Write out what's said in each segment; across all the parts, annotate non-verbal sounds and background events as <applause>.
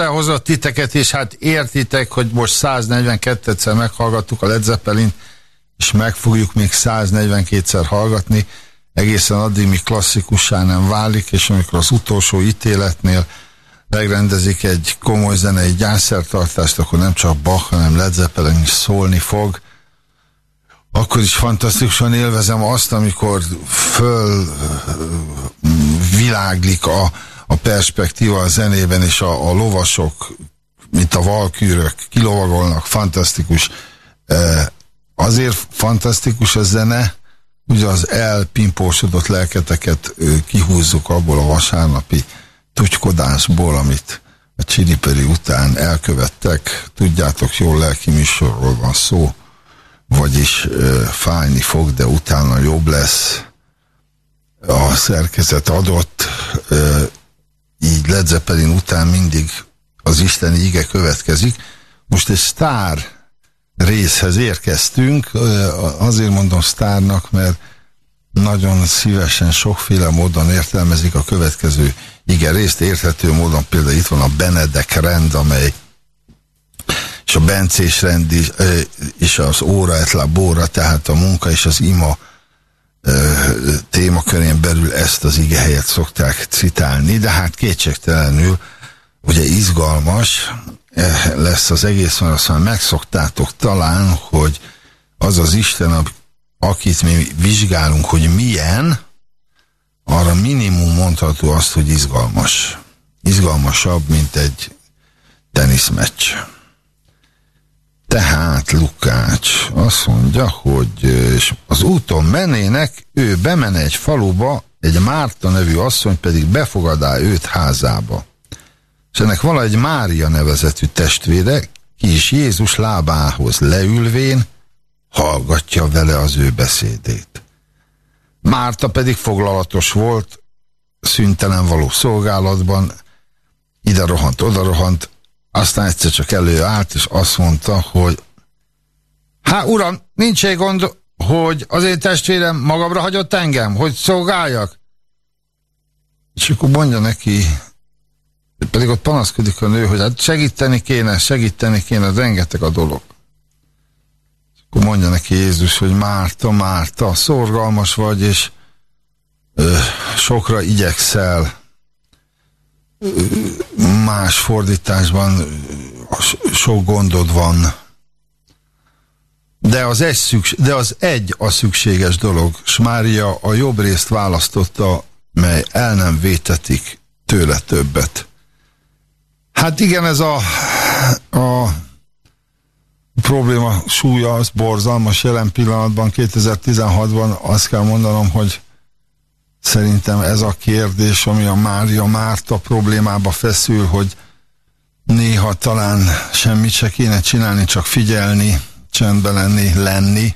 Isten hozott titeket, és hát értitek, hogy most 142-szer meghallgattuk a Led Zeppelin, és meg fogjuk még 142-szer hallgatni, egészen addig, míg klasszikussá nem válik, és amikor az utolsó ítéletnél megrendezik egy komoly zenei gyászszertartást, akkor nem csak Bach, hanem Led Zeppelin is szólni fog. Akkor is fantasztikusan élvezem azt, amikor föl világlik a, a perspektíva a zenében, és a, a lovasok, mint a valkűrök, kilovagolnak, fantasztikus. E, azért fantasztikus a zene, ugye az elpimpósodott lelketeket kihúzzuk abból a vasárnapi tutykodásból, amit a Csiniperi után elkövettek. Tudjátok, jól lelki műsorról van szó, vagyis fájni fog, de utána jobb lesz. A szerkezet adott, így Led Zeppelin után mindig az isteni ige következik. Most egy sztár részhez érkeztünk, azért mondom sztárnak, mert nagyon szívesen, sokféle módon értelmezik a következő ige részt, érthető módon például itt van a Benedek rend, amely és a bencés rend is, és az óra etla bóra, tehát a munka és az ima témakörén belül ezt az ige helyet szokták citálni, de hát kétségtelenül ugye izgalmas eh, lesz az egész, mert azt már megszoktátok talán, hogy az az Isten, akit mi vizsgálunk, hogy milyen, arra minimum mondható azt, hogy izgalmas. Izgalmasabb, mint egy teniszmeccs. Tehát Lukács azt mondja, hogy az úton menének, ő bemene egy faluba, egy Márta nevű asszony pedig befogadá őt házába. És ennek egy Mária nevezetű testvére, ki is Jézus lábához leülvén, hallgatja vele az ő beszédét. Márta pedig foglalatos volt, szüntelen való szolgálatban, ide rohant, oda rohant, aztán egyszer csak előállt, és azt mondta, hogy hát uram, nincs egy gond, hogy az én testvérem magamra hagyott engem, hogy szolgáljak. És akkor mondja neki, pedig ott panaszkodik a nő, hogy hát segíteni kéne, segíteni kéne, rengeteg a dolog. És akkor mondja neki Jézus, hogy Márta, Márta, szorgalmas vagy, és ö, sokra igyekszel, más fordításban sok gondod van. De az, egy szüks, de az egy a szükséges dolog, s Mária a jobb részt választotta, mely el nem vétetik tőle többet. Hát igen, ez a, a probléma súlya, az borzalmas jelen pillanatban, 2016-ban azt kell mondanom, hogy szerintem ez a kérdés, ami a Mária Márta problémába feszül, hogy néha talán semmit se kéne csinálni, csak figyelni, csendben lenni, lenni,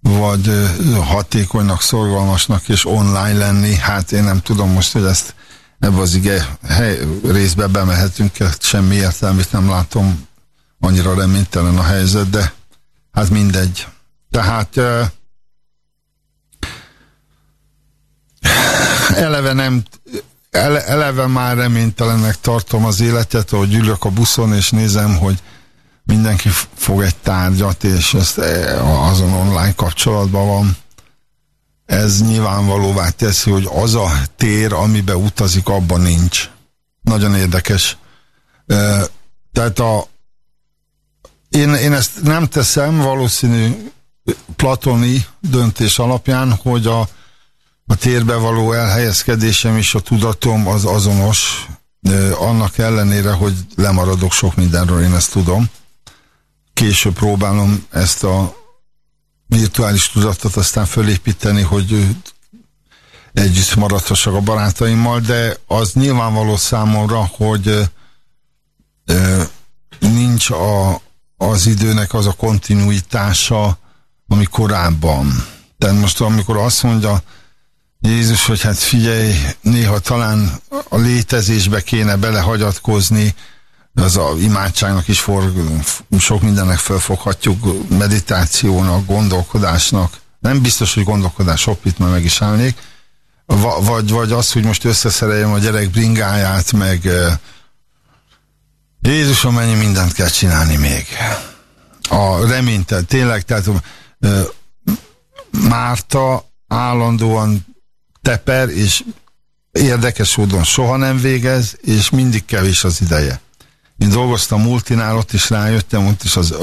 vagy hatékonynak, szorgalmasnak és online lenni. Hát én nem tudom most, hogy ezt ebbe az ige hely, részbe bemehetünk, semmi értelmét nem látom, annyira reménytelen a helyzet, de hát mindegy. Tehát uh, eleve nem ele, eleve már reménytelennek tartom az életet, hogy ülök a buszon és nézem, hogy mindenki fog egy tárgyat, és ezt eh, azon online kapcsolatban van. Ez nyilvánvalóvá teszi, hogy az a tér, amibe utazik, abban nincs. Nagyon érdekes. Eh, Tehát a, én, én ezt nem teszem valószínű platoni döntés alapján, hogy a, a térbe való elhelyezkedésem és a tudatom az azonos, annak ellenére, hogy lemaradok sok mindenről, én ezt tudom. Később próbálom ezt a virtuális tudatot aztán fölépíteni, hogy együtt maradhassak a barátaimmal, de az nyilvánvaló számomra, hogy nincs a, az időnek az a kontinuitása, ami korábban. Tehát most amikor azt mondja Jézus, hogy hát figyelj, néha talán a létezésbe kéne belehagyatkozni, az a imádságnak is for, sok mindennek felfoghatjuk, meditációnak, gondolkodásnak. Nem biztos, hogy gondolkodás, sok itt már meg is állnék. Va, vagy, vagy az, hogy most összeszereljem a gyerek bringáját, meg Jézusom, mennyi mindent kell csinálni még. A reménytel, tényleg, tehát Márta állandóan teper, és érdekes módon soha nem végez, és mindig kevés az ideje. Én dolgoztam multinál, ott is rájöttem, ott is az,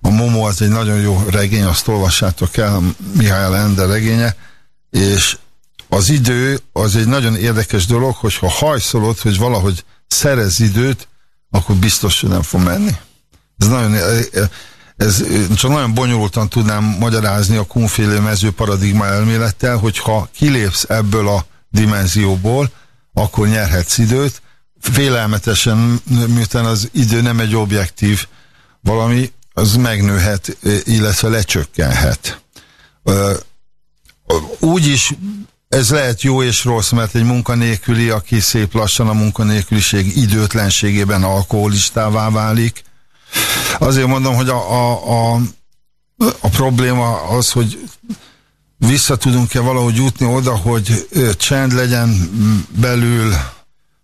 a Momo az egy nagyon jó regény, azt olvassátok el, Mihály Ender regénye, és az idő az egy nagyon érdekes dolog, hogyha hajszolod, hogy valahogy szerez időt, akkor biztos, hogy nem fog menni. Ez nagyon, ez csak nagyon bonyolultan tudnám magyarázni a kunfélő mező paradigma elmélettel, hogyha kilépsz ebből a dimenzióból, akkor nyerhetsz időt. Félelmetesen, miután az idő nem egy objektív valami, az megnőhet, illetve lecsökkenhet. Úgy is ez lehet jó és rossz, mert egy munkanélküli, aki szép lassan a munkanélküliség időtlenségében alkoholistává válik. Azért mondom, hogy a, a, a, a probléma az, hogy vissza tudunk-e valahogy jutni oda, hogy csend legyen belül,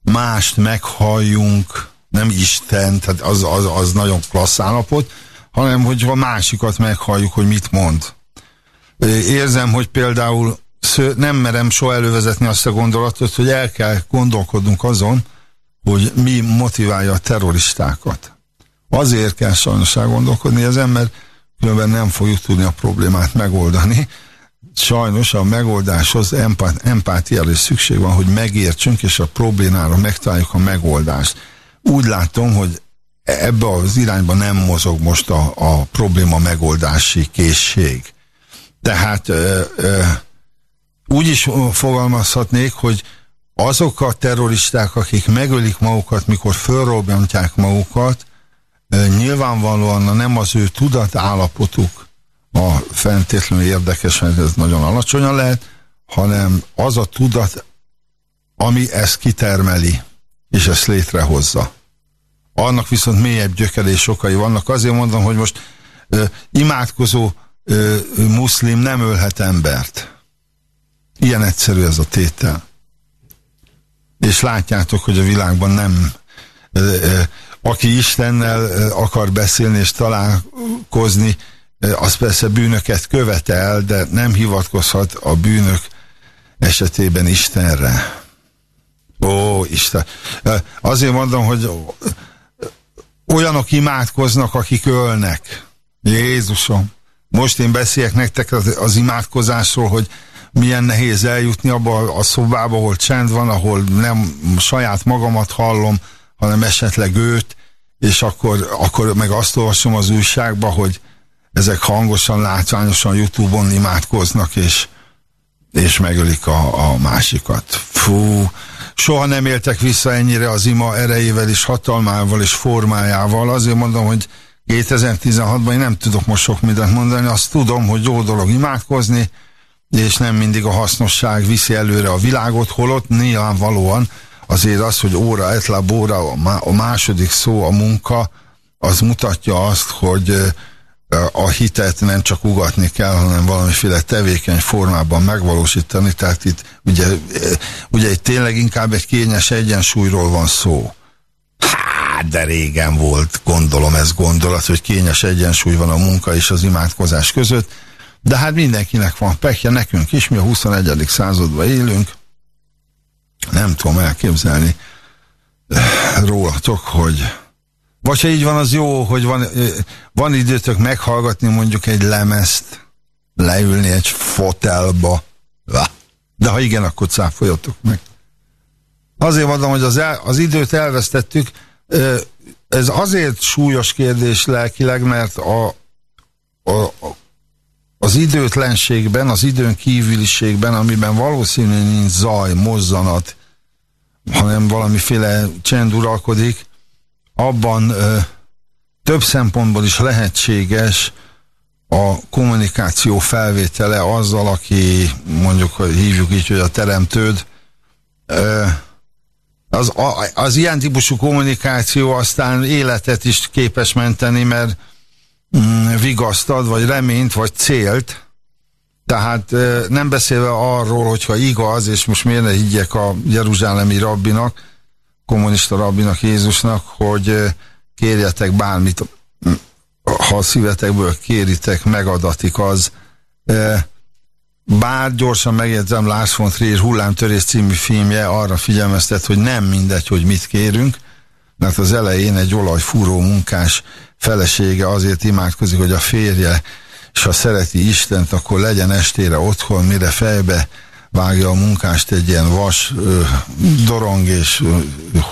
mást meghalljunk, nem Isten, tehát az, az, az nagyon klassz állapot, hanem hogy a másikat meghalljuk, hogy mit mond. Érzem, hogy például nem merem soha elővezetni azt a gondolatot, hogy el kell gondolkodnunk azon, hogy mi motiválja a terroristákat. Azért kell sajnos elgondolkodni ezen, mert különben nem fogjuk tudni a problémát megoldani. Sajnos a megoldáshoz empát, empátiára is szükség van, hogy megértsünk, és a problémára megtaláljuk a megoldást. Úgy látom, hogy ebbe az irányba nem mozog most a, a probléma megoldási készség. Tehát ö, ö, úgy is fogalmazhatnék, hogy azok a terroristák, akik megölik magukat, mikor fölrobbantják magukat, nyilvánvalóan nem az ő tudatállapotuk a feltétlenül érdekes, mert ez nagyon alacsonyan lehet, hanem az a tudat, ami ezt kitermeli, és ezt létrehozza. Annak viszont mélyebb gyökerés okai vannak. Azért mondom, hogy most ö, imádkozó ö, muszlim nem ölhet embert Ilyen egyszerű ez a tétel. És látjátok, hogy a világban nem aki Istennel akar beszélni és találkozni, az persze bűnöket követel, de nem hivatkozhat a bűnök esetében Istenre. Ó, Isten. Azért mondom, hogy olyanok imádkoznak, akik ölnek. Jézusom. Most én beszélek nektek az, az imádkozásról, hogy milyen nehéz eljutni abba a szobába, ahol csend van, ahol nem saját magamat hallom, hanem esetleg őt, és akkor, akkor meg azt olvasom az újságba, hogy ezek hangosan, látványosan Youtube-on imádkoznak, és, és megölik a, a másikat. Fú, soha nem éltek vissza ennyire az ima erejével és hatalmával és formájával. Azért mondom, hogy 2016-ban én nem tudok most sok mindent mondani, azt tudom, hogy jó dolog imádkozni, és nem mindig a hasznosság viszi előre a világot, holott nyilvánvalóan azért az, hogy óra, etlab óra, a má- a második szó, a munka, az mutatja azt, hogy a hitet nem csak ugatni kell, hanem valamiféle tevékeny formában megvalósítani, tehát itt ugye, ugye itt tényleg inkább egy kényes egyensúlyról van szó. Hát, de régen volt, gondolom ez gondolat, hogy kényes egyensúly van a munka és az imádkozás között, de hát mindenkinek van pekje, nekünk is, mi a 21. században élünk, nem tudom elképzelni eh, rólatok, hogy vagy ha így van, az jó, hogy van, eh, van időtök meghallgatni mondjuk egy lemezt, leülni egy fotelba, de ha igen, akkor cáfoljatok meg. Azért mondom, hogy az, el, az időt elvesztettük, Ö, ez azért súlyos kérdés lelkileg, mert a, a, a, az időtlenségben, az időn kívüliségben, amiben valószínű nincs zaj, mozzanat, hanem valamiféle csend uralkodik, abban ö, több szempontból is lehetséges a kommunikáció felvétele azzal, aki mondjuk hívjuk így, hogy a teremtőd, ö, az, a, az ilyen típusú kommunikáció aztán életet is képes menteni, mert mm, vigasztad, vagy reményt, vagy célt. Tehát nem beszélve arról, hogyha igaz, és most miért ne higgyek a jeruzsálemi rabbinak, kommunista rabbinak, Jézusnak, hogy kérjetek bármit, ha a szívetekből kéritek, megadatik az. Bár gyorsan megjegyzem, Lars von Trier hullámtörés című filmje arra figyelmeztet, hogy nem mindegy, hogy mit kérünk, mert az elején egy olajfúró munkás felesége azért imádkozik, hogy a férje, és ha szereti Istent, akkor legyen estére otthon, mire fejbe vágja a munkást egy ilyen vas ö, dorong és ö,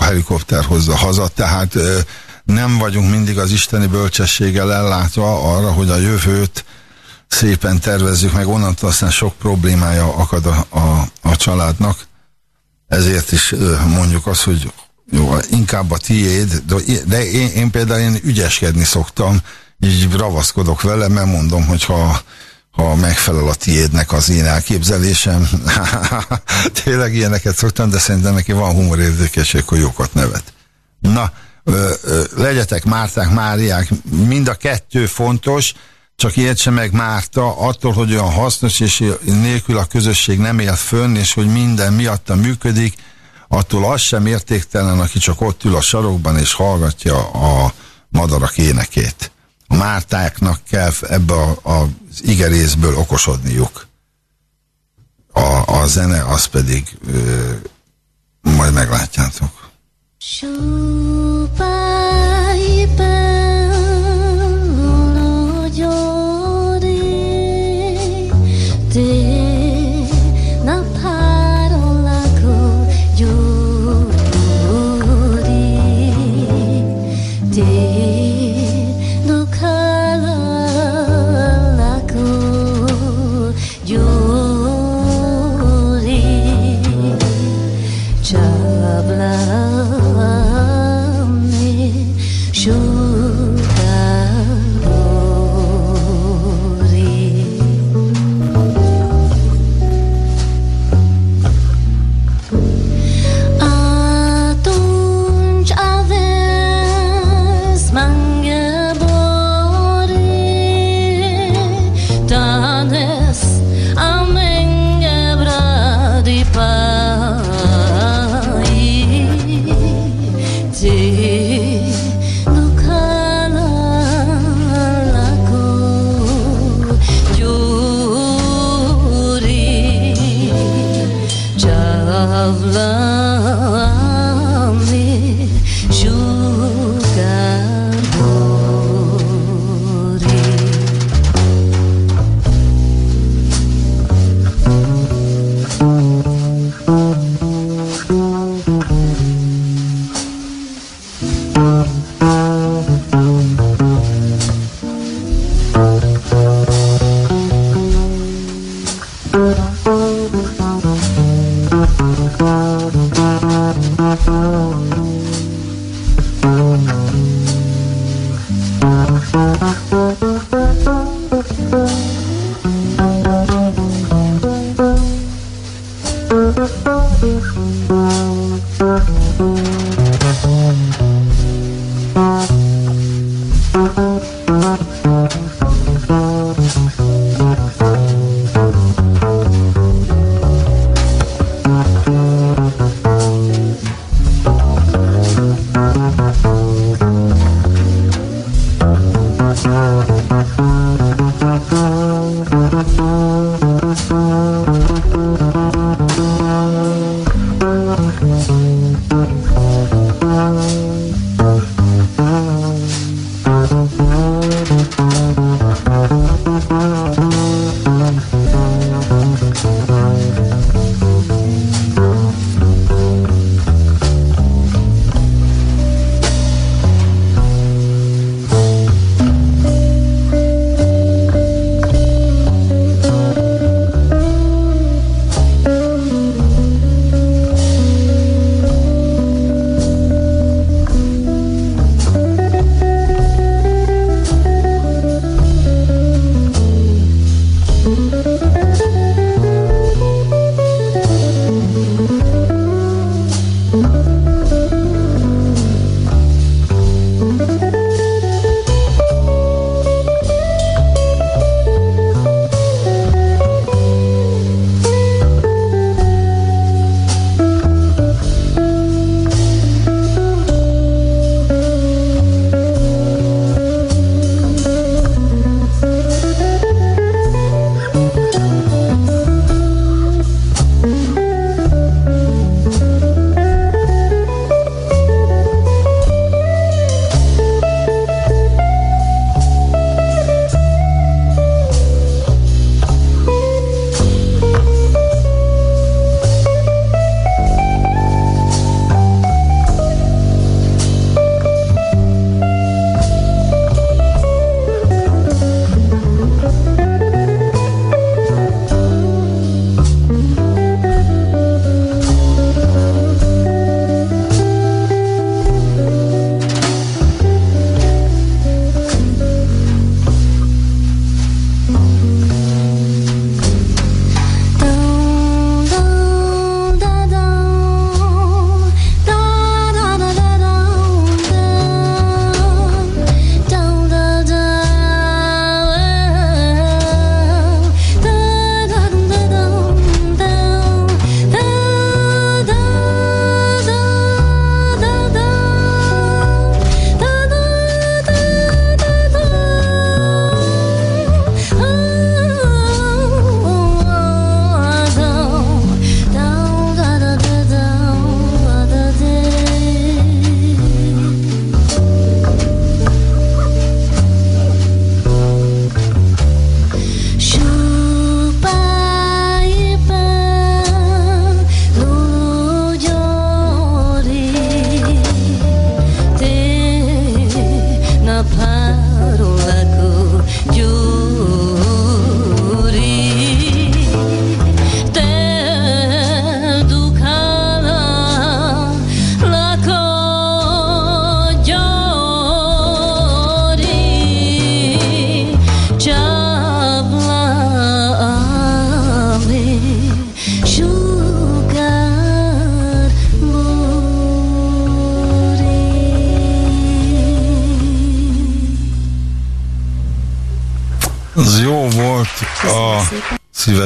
helikopter hozza haza, tehát ö, nem vagyunk mindig az isteni bölcsességgel ellátva arra, hogy a jövőt szépen tervezzük meg, onnantól aztán sok problémája akad a, a, a családnak. Ezért is mondjuk azt, hogy jó, inkább a tiéd, de, én, én például én ügyeskedni szoktam, így ravaszkodok vele, mert mondom, hogy ha, ha megfelel a tiédnek az én elképzelésem, <laughs> tényleg ilyeneket szoktam, de szerintem neki van humorérzékesség, hogy jókat nevet. Na, ö, ö, legyetek Márták, Máriák, mind a kettő fontos, csak értse meg Márta, attól, hogy olyan hasznos, és nélkül a közösség nem él fönn, és hogy minden miatta működik, attól az sem értéktelen, aki csak ott ül a sarokban, és hallgatja a madarak énekét. A Mártáknak kell ebbe a, a, az igerészből okosodniuk. A, a zene, az pedig ö, majd meglátjátok. Pelo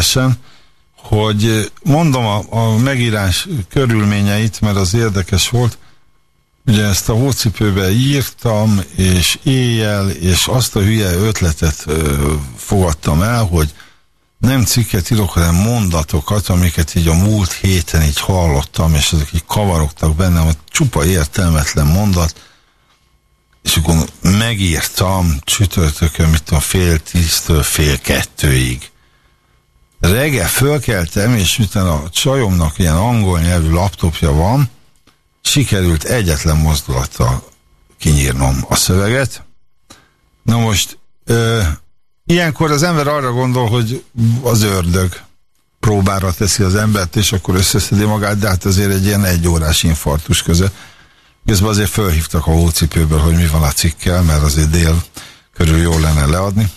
szívesen, hogy mondom a, a megírás körülményeit, mert az érdekes volt. Ugye ezt a hócipőbe írtam, és éjjel, és azt a hülye ötletet ö, fogadtam el, hogy nem cikket írok, hanem mondatokat, amiket így a múlt héten így hallottam, és ezek így kavarogtak bennem, hogy csupa értelmetlen mondat, és akkor megírtam csütörtökön, mit tudom, fél tíztől fél kettőig. Reggel fölkeltem, és miután a csajomnak ilyen angol nyelvű laptopja van, sikerült egyetlen mozdulattal kinyírnom a szöveget. Na most, ö, ilyenkor az ember arra gondol, hogy az ördög próbára teszi az embert, és akkor összeszedi magát, de hát azért egy ilyen egy órás infarktus között. Közben azért fölhívtak a hócipőből, hogy mi van a cikkel, mert azért dél körül jó lenne leadni.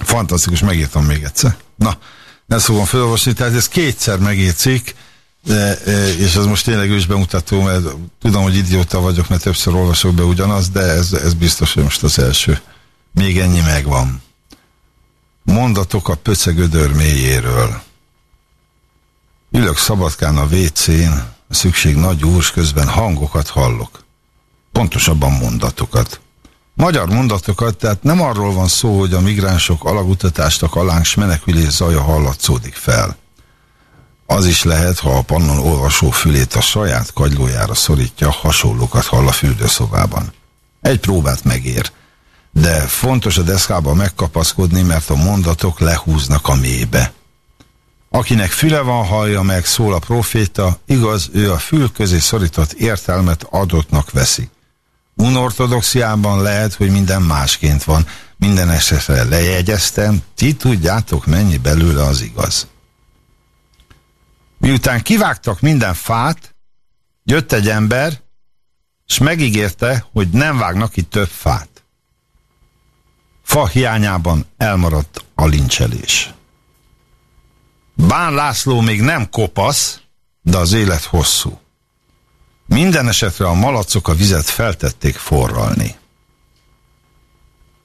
Fantasztikus, megírtam még egyszer. Na, nem fogom felolvasni, tehát ez kétszer de, e, és ez most tényleg is bemutató, mert tudom, hogy idióta vagyok, mert többször olvasok be ugyanaz, de ez, ez biztos, hogy most az első. Még ennyi megvan. Mondatok a pöcegödör mélyéről. Ülök szabadkán a WC-n, szükség nagy úrs közben hangokat hallok. Pontosabban mondatokat. Magyar mondatokat, tehát nem arról van szó, hogy a migránsok alagutatást alánk s menekülés zaja hallatszódik fel. Az is lehet, ha a pannon olvasó fülét a saját kagylójára szorítja, hasonlókat hall a fürdőszobában. Egy próbát megér. De fontos a deszkába megkapaszkodni, mert a mondatok lehúznak a mélybe. Akinek füle van, hallja meg, szól a proféta, igaz, ő a fül közé szorított értelmet adottnak veszi. Unortodoxiában lehet, hogy minden másként van. Minden esetre lejegyeztem, ti tudjátok, mennyi belőle az igaz. Miután kivágtak minden fát, jött egy ember, és megígérte, hogy nem vágnak itt több fát. Fa hiányában elmaradt a lincselés. Bán László még nem kopasz, de az élet hosszú. Minden esetre a malacok a vizet feltették forralni.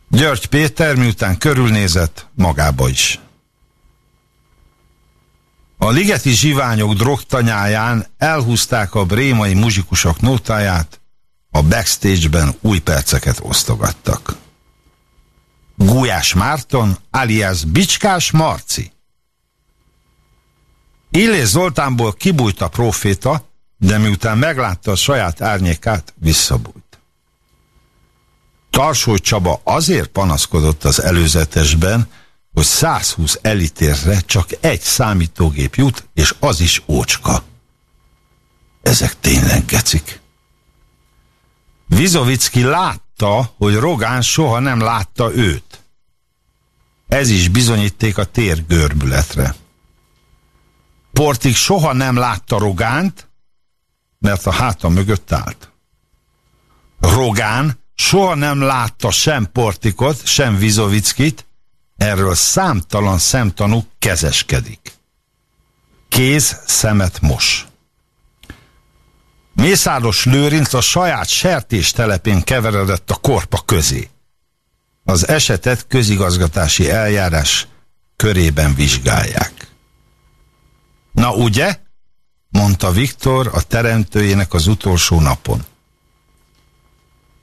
György Péter miután körülnézett, magába is. A ligeti zsiványok drogtanyáján elhúzták a brémai muzsikusok nótáját, a backstage-ben új perceket osztogattak. Gulyás Márton, alias Bicskás Marci. Illés Zoltánból kibújt a proféta, de miután meglátta a saját árnyékát, visszabújt. Tarsó Csaba azért panaszkodott az előzetesben, hogy 120 elitérre csak egy számítógép jut, és az is ócska. Ezek tényleg gecik. Vizovicki látta, hogy Rogán soha nem látta őt. Ez is bizonyíték a tér görbületre. Portik soha nem látta Rogánt, mert a háta mögött állt. Rogán soha nem látta sem Portikot, sem Vizovickit, erről számtalan szemtanú kezeskedik. Kéz szemet mos. Mészáros Lőrinc a saját sertés telepén keveredett a korpa közé. Az esetet közigazgatási eljárás körében vizsgálják. Na ugye? Mondta Viktor a teremtőjének az utolsó napon.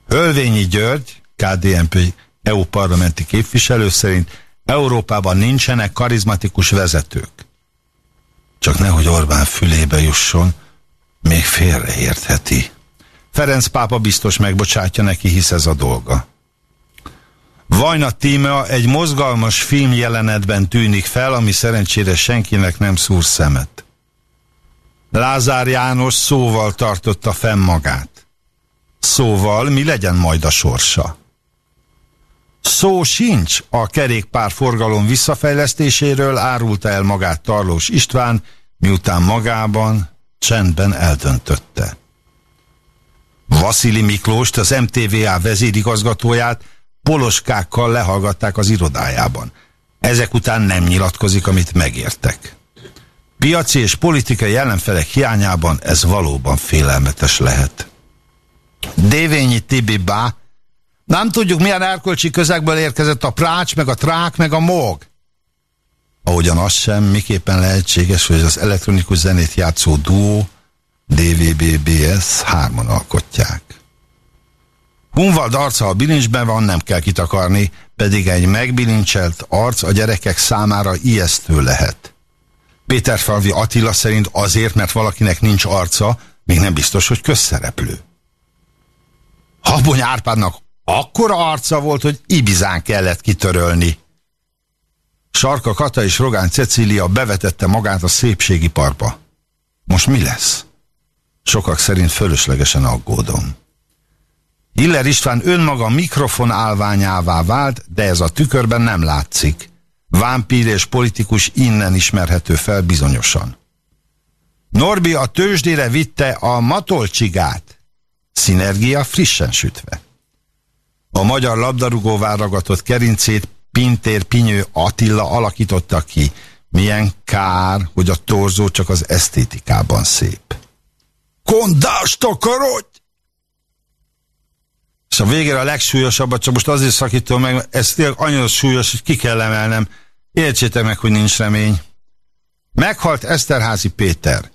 Hölvényi György, KDNP EU parlamenti képviselő szerint Európában nincsenek karizmatikus vezetők. Csak nehogy Orbán fülébe jusson, még félreértheti. Ferenc pápa biztos megbocsátja neki, hisz ez a dolga. Vajna Tímea egy mozgalmas film jelenetben tűnik fel, ami szerencsére senkinek nem szúr szemet. Lázár János szóval tartotta fenn magát. Szóval mi legyen majd a sorsa? Szó sincs a kerékpár forgalom visszafejlesztéséről, árulta el magát Tarlós István, miután magában csendben eldöntötte. Vasili Miklóst, az MTVA vezérigazgatóját poloskákkal lehallgatták az irodájában. Ezek után nem nyilatkozik, amit megértek. Piaci és politikai ellenfelek hiányában ez valóban félelmetes lehet. Dévényi Tibi Bá, nem tudjuk milyen erkölcsi közegből érkezett a prács, meg a trák, meg a móg. Ahogyan az sem, miképpen lehetséges, hogy az elektronikus zenét játszó duó DVBBS hárman alkotják. Hunvald arca a bilincsben van, nem kell kitakarni, pedig egy megbilincselt arc a gyerekek számára ijesztő lehet. Péterfalvi Attila szerint azért, mert valakinek nincs arca, még nem biztos, hogy közszereplő. Habony Árpádnak akkora arca volt, hogy Ibizán kellett kitörölni. Sarka Kata és Rogán Cecília bevetette magát a szépségiparba. Most mi lesz? Sokak szerint fölöslegesen aggódom. Hiller István önmaga mikrofon állványává vált, de ez a tükörben nem látszik. Vámpír és politikus innen ismerhető fel bizonyosan. Norbi a tőzsdére vitte a matolcsigát. Szinergia frissen sütve. A magyar labdarúgó ragatott kerincét Pintér Pinyő Attila alakította ki. Milyen kár, hogy a torzó csak az esztétikában szép. Kondást takarodj! És a végére a legsúlyosabbat, csak most azért szakítom meg, ez tényleg annyira súlyos, hogy ki kell emelnem. Értsétek meg, hogy nincs remény. Meghalt Eszterházi Péter.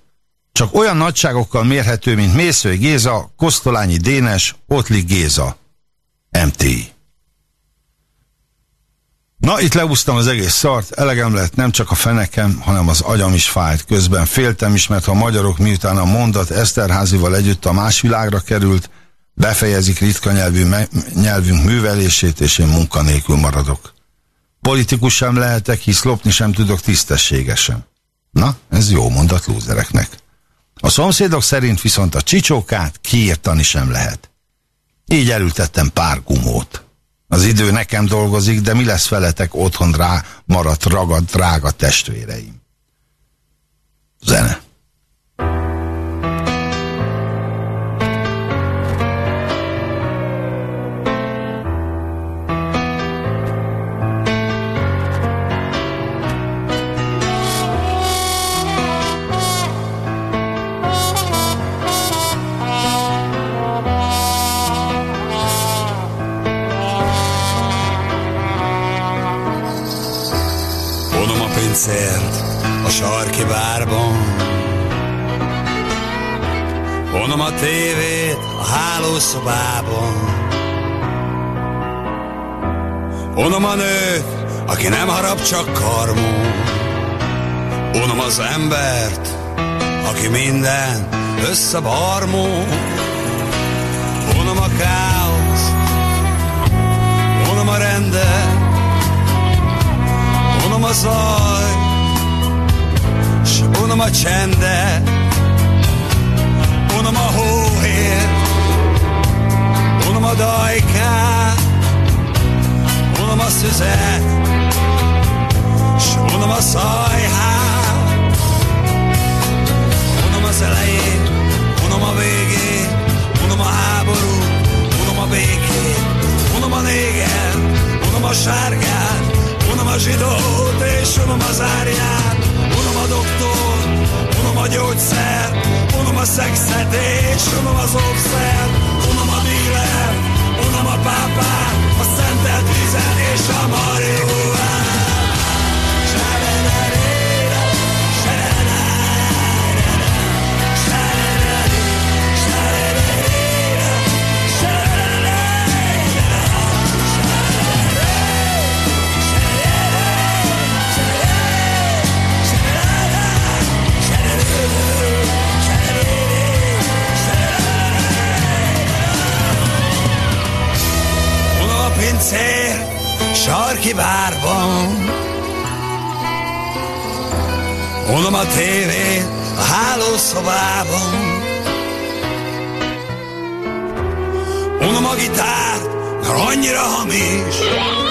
Csak olyan nagyságokkal mérhető, mint Mészői Géza, Kosztolányi Dénes, Ottlik Géza. MTI. Na, itt leúztam az egész szart, elegem lett nem csak a fenekem, hanem az agyam is fájt. Közben féltem is, mert ha a magyarok miután a mondat Eszterházival együtt a más világra került, befejezik ritka nyelvű nyelvünk művelését, és én munkanélkül maradok. Politikus sem lehetek, hisz lopni sem tudok tisztességesen. Na, ez jó mondat lúzereknek. A szomszédok szerint viszont a csicsókát kiírtani sem lehet. Így elültettem pár gumót. Az idő nekem dolgozik, de mi lesz veletek otthon rá maradt ragad drága testvéreim? Zene. Vonom a tévét a hálószobában. Vonom a nőt, aki nem harap csak karmó Vonom az embert, aki minden összebarmó Vonom a káoszt, vonom a rendet. Unom a zaj, s unom a csendet, unom a hóhér, unom a dajkát, unom a szüzet, s unom a szajhát, unom az elejét, unom a végét, unom a háborút, unom a békét, unom a néger, unom a sárgát, unom a zsidót és unom az árját, gyógyszer, unom a szexet és unom az óvszer, unom a díler, unom a pápát, a szentelt vízen és a marihuánát. Sarki bárban. Unom a tévét a hálószobában. Unom a gitárt, mert annyira hamis.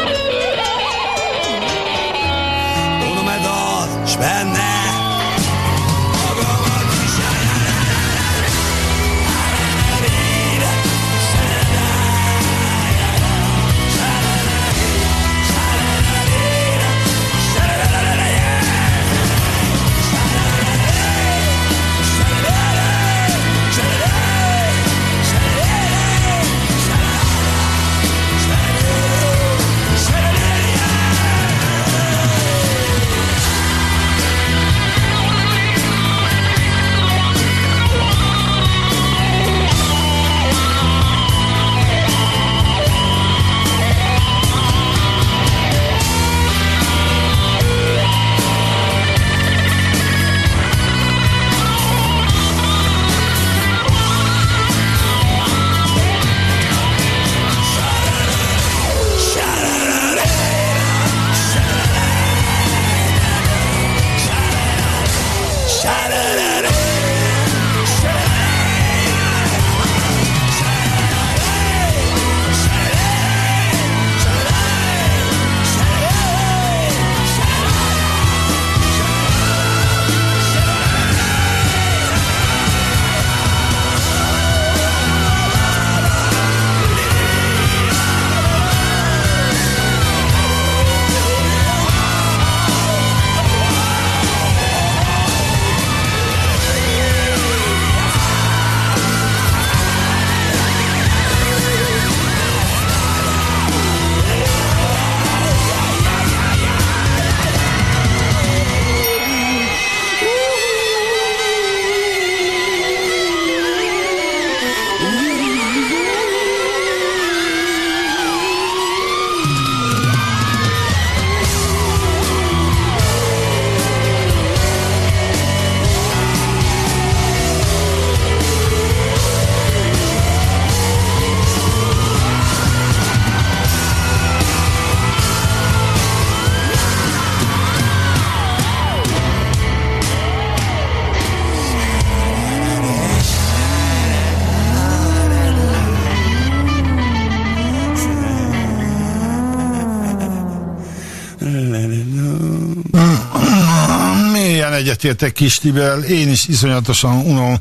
Egyetértek Kis Tibel, én is iszonyatosan unom,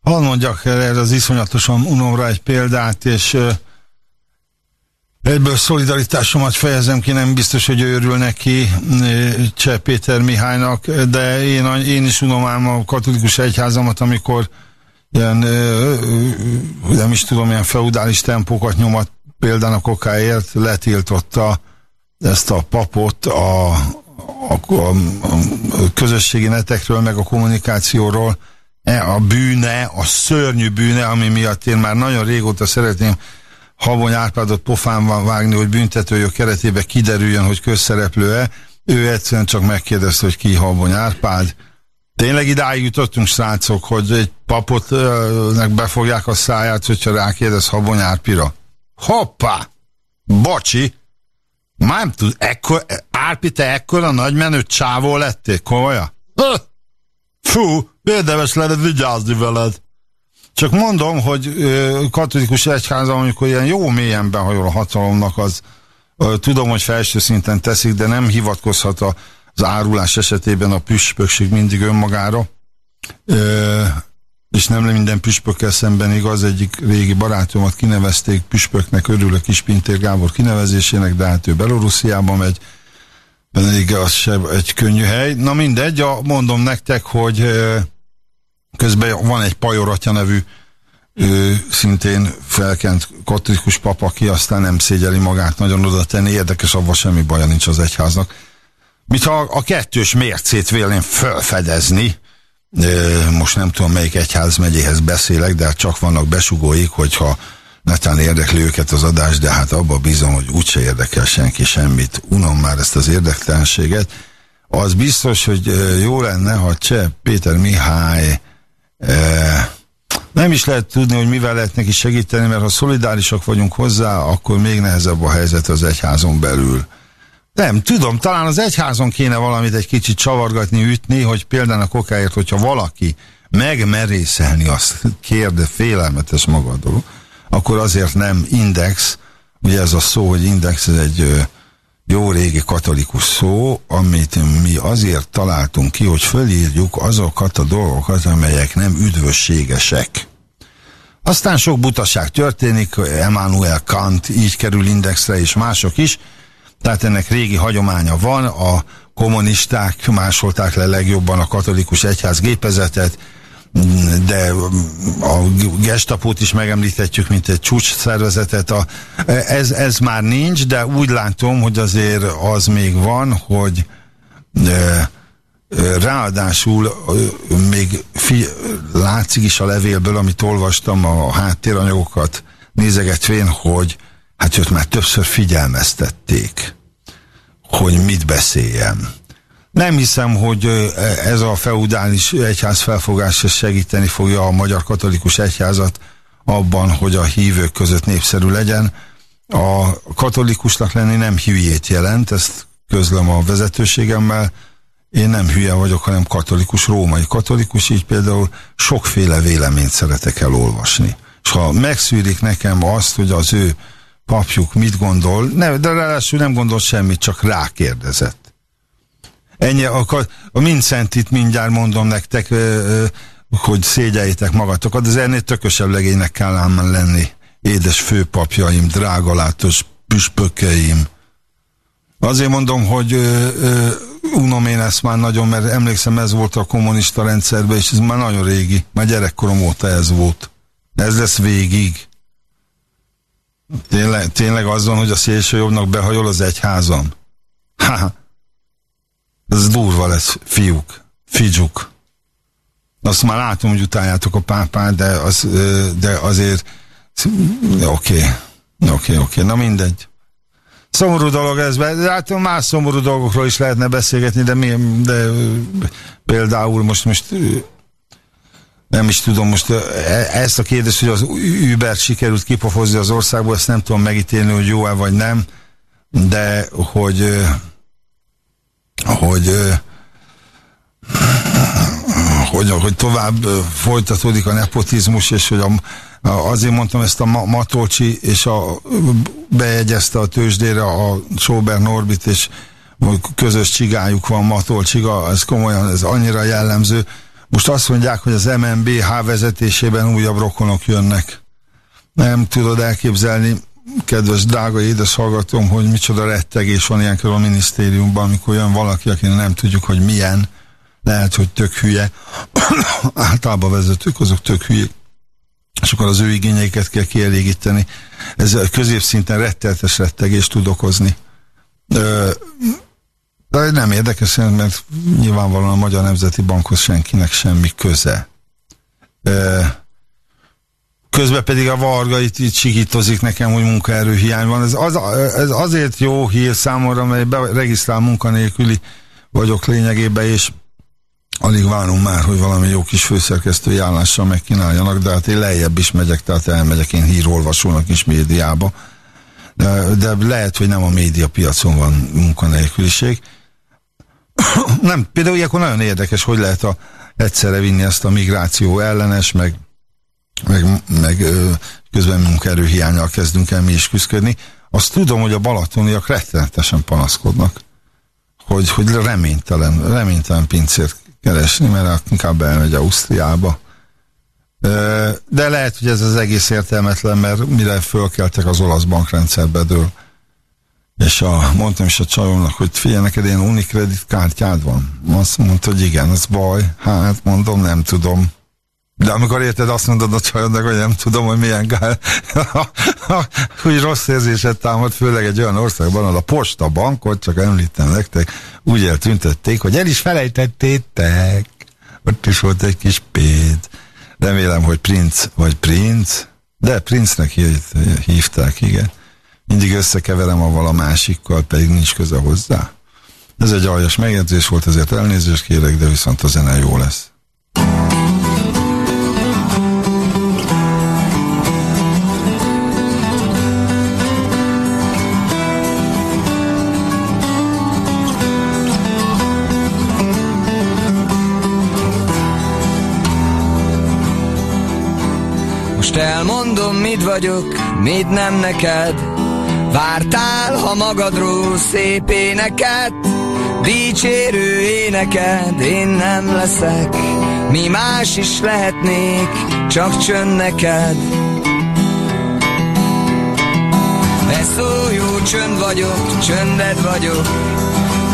hadd mondjak erre az iszonyatosan unomra egy példát, és ö, egyből szolidaritásomat fejezem ki, nem biztos, hogy örül neki Cseh Péter Mihálynak, de én, én is unom ám a katolikus egyházamat, amikor ilyen, nem is tudom, ilyen feudális tempókat nyomat példának okáért letiltotta ezt a papot a, a, a, a közösségi netekről, meg a kommunikációról. E, A bűne, a szörnyű bűne, ami miatt én már nagyon régóta szeretném Habony Árpádot pofán vágni, hogy büntetőjog keretében kiderüljön, hogy közszereplő-e. Ő egyszerűen csak megkérdezte, hogy ki Habony Árpád. Tényleg idáig jutottunk, srácok, hogy egy papotnak befogják a száját, hogyha rákérdez Habony Árpira. Hoppá! Bocsi! Már nem tud, ekkor, Árpi, te ekkora nagy menő csávó lettél, komolyan? Fú, érdemes lenne vigyázni veled. Csak mondom, hogy ö, katolikus egyházam, amikor ilyen jó mélyen behajol a hatalomnak, az ö, tudom, hogy felső szinten teszik, de nem hivatkozhat az árulás esetében a püspökség mindig önmagára. És nem minden püspökkel szemben igaz, egyik régi barátomat kinevezték püspöknek, örülök is Pintér Gábor kinevezésének, de hát ő Belorussziába megy, pedig az se egy könnyű hely. Na mindegy, a, mondom nektek, hogy közben van egy Pajoratya nevű ö, szintén felkent katolikus pap, aki aztán nem szégyeli magát nagyon oda tenni, érdekes, abban semmi baja nincs az egyháznak. Mit ha a kettős mércét vélném felfedezni, most nem tudom melyik egyház megyéhez beszélek, de hát csak vannak besugóik, hogyha netán érdekli őket az adás, de hát abba bízom, hogy úgyse érdekel senki semmit. Unom már ezt az érdektelenséget. Az biztos, hogy jó lenne, ha Cseh Péter Mihály nem is lehet tudni, hogy mivel lehet neki segíteni, mert ha szolidárisak vagyunk hozzá, akkor még nehezebb a helyzet az egyházon belül. Nem, tudom, talán az egyházon kéne valamit egy kicsit csavargatni, ütni, hogy például a kokáért, hogyha valaki megmerészelni azt kérde, félelmetes maga a dolog, akkor azért nem index, ugye ez a szó, hogy index, ez egy jó régi katolikus szó, amit mi azért találtunk ki, hogy fölírjuk azokat a dolgokat, amelyek nem üdvösségesek. Aztán sok butaság történik, Emmanuel Kant így kerül indexre, és mások is, tehát ennek régi hagyománya van, a kommunisták másolták le legjobban a katolikus egyház gépezetet, de a gestapót is megemlíthetjük, mint egy csúcs szervezetet. Ez, ez már nincs, de úgy látom, hogy azért az még van, hogy e, ráadásul ö, még fi, látszik is a levélből, amit olvastam, a háttéranyagokat nézegetvén, hogy hát őt már többször figyelmeztették, hogy mit beszéljem. Nem hiszem, hogy ez a feudális egyház felfogása segíteni fogja a magyar katolikus egyházat abban, hogy a hívők között népszerű legyen. A katolikusnak lenni nem hülyét jelent, ezt közlöm a vezetőségemmel, én nem hülye vagyok, hanem katolikus, római katolikus, így például sokféle véleményt szeretek elolvasni. És ha megszűrik nekem azt, hogy az ő papjuk mit gondol, ne, de ráadásul nem gondol semmit, csak rákérdezett. Ennyi, a, a Mincentit mindjárt mondom nektek, hogy szégyeljétek magatokat, az ennél tökösebb legénynek kell ám lenni. Édes főpapjaim, drágalátos püspökeim. Azért mondom, hogy ö, ö, unom én ezt már nagyon, mert emlékszem, ez volt a kommunista rendszerben, és ez már nagyon régi, már gyerekkorom óta ez volt. Ez lesz végig. Tényleg, tényleg azon, hogy a szélsőjobbnak behajol az egyházam. Ha, ez durva lesz, fiúk, figyuk. Azt már látom, hogy utáljátok a pápát, de, az, de azért oké, okay. oké, okay, oké, okay. na mindegy. Szomorú dolog ez, de hát más szomorú dolgokról is lehetne beszélgetni, de, mi, de például most, most nem is tudom most e- ezt a kérdést, hogy az Uber sikerült kipofozni az országból, ezt nem tudom megítélni, hogy jó-e vagy nem, de hogy hogy hogy, hogy tovább folytatódik a nepotizmus, és hogy a, azért mondtam ezt a Ma- Matolcsi, és a, bejegyezte a tőzsdére a Sóber Norbit, és közös csigájuk van, matol csiga, ez komolyan, ez annyira jellemző. Most azt mondják, hogy az MNBH vezetésében újabb rokonok jönnek. Nem tudod elképzelni, kedves drága édes hallgatom, hogy micsoda rettegés van ilyenkor a minisztériumban, amikor jön valaki, aki nem tudjuk, hogy milyen, lehet, hogy tök hülye. <coughs> Általában vezetők, azok tök hülyék. És akkor az ő igényeiket kell kielégíteni. Ez a középszinten retteltes rettegést tud okozni. Ö, de nem érdekes, mert nyilvánvalóan a Magyar Nemzeti Bankhoz senkinek semmi köze. Közben pedig a Varga itt, itt sikítozik nekem, hogy munkaerőhiány van. Ez, az, ez azért jó hír számomra, mert regisztrál munkanélküli vagyok lényegében, és alig várom már, hogy valami jó kis főszerkesztői állással megkínáljanak, de hát én lejjebb is megyek, tehát elmegyek én hírolvasónak is médiába. De, de lehet, hogy nem a médiapiacon van munkanélküliség. Nem, például ilyenkor nagyon érdekes, hogy lehet a, egyszerre vinni ezt a migráció ellenes, meg meg, meg közben munkaerőhiányjal kezdünk el mi is küzdködni. Azt tudom, hogy a balatoniak rettenetesen panaszkodnak, hogy, hogy reménytelen, reménytelen pincért keresni, mert inkább elmegy Ausztriába. De lehet, hogy ez az egész értelmetlen, mert mire fölkeltek az olasz bankrendszerbe dől. És a, mondtam is a csajomnak, hogy figyelj, neked ilyen Unicredit kártyád van? Azt mondta, hogy igen, ez baj. Hát mondom, nem tudom. De amikor érted, azt mondod a csajodnak, hogy nem tudom, hogy milyen gál, <laughs> hogy rossz érzéset támad, főleg egy olyan országban, ahol a posta bankot, csak említem nektek, úgy eltüntették, hogy el is felejtettétek. Ott is volt egy kis pénz. Remélem, hogy princ, vagy princ, de princnek hív- hívták, igen. Mindig összekeverem avval a másikkal, pedig nincs köze hozzá. Ez egy aljas megjegyzés volt, ezért elnézést kérek, de viszont a zene jó lesz. Most elmondom, mit vagyok, mit nem neked Vártál, ha magadról szép éneket Dicsérő éneked, én nem leszek. Mi más is lehetnék, csak csönd neked. De szó jó csönd vagyok, csönded vagyok.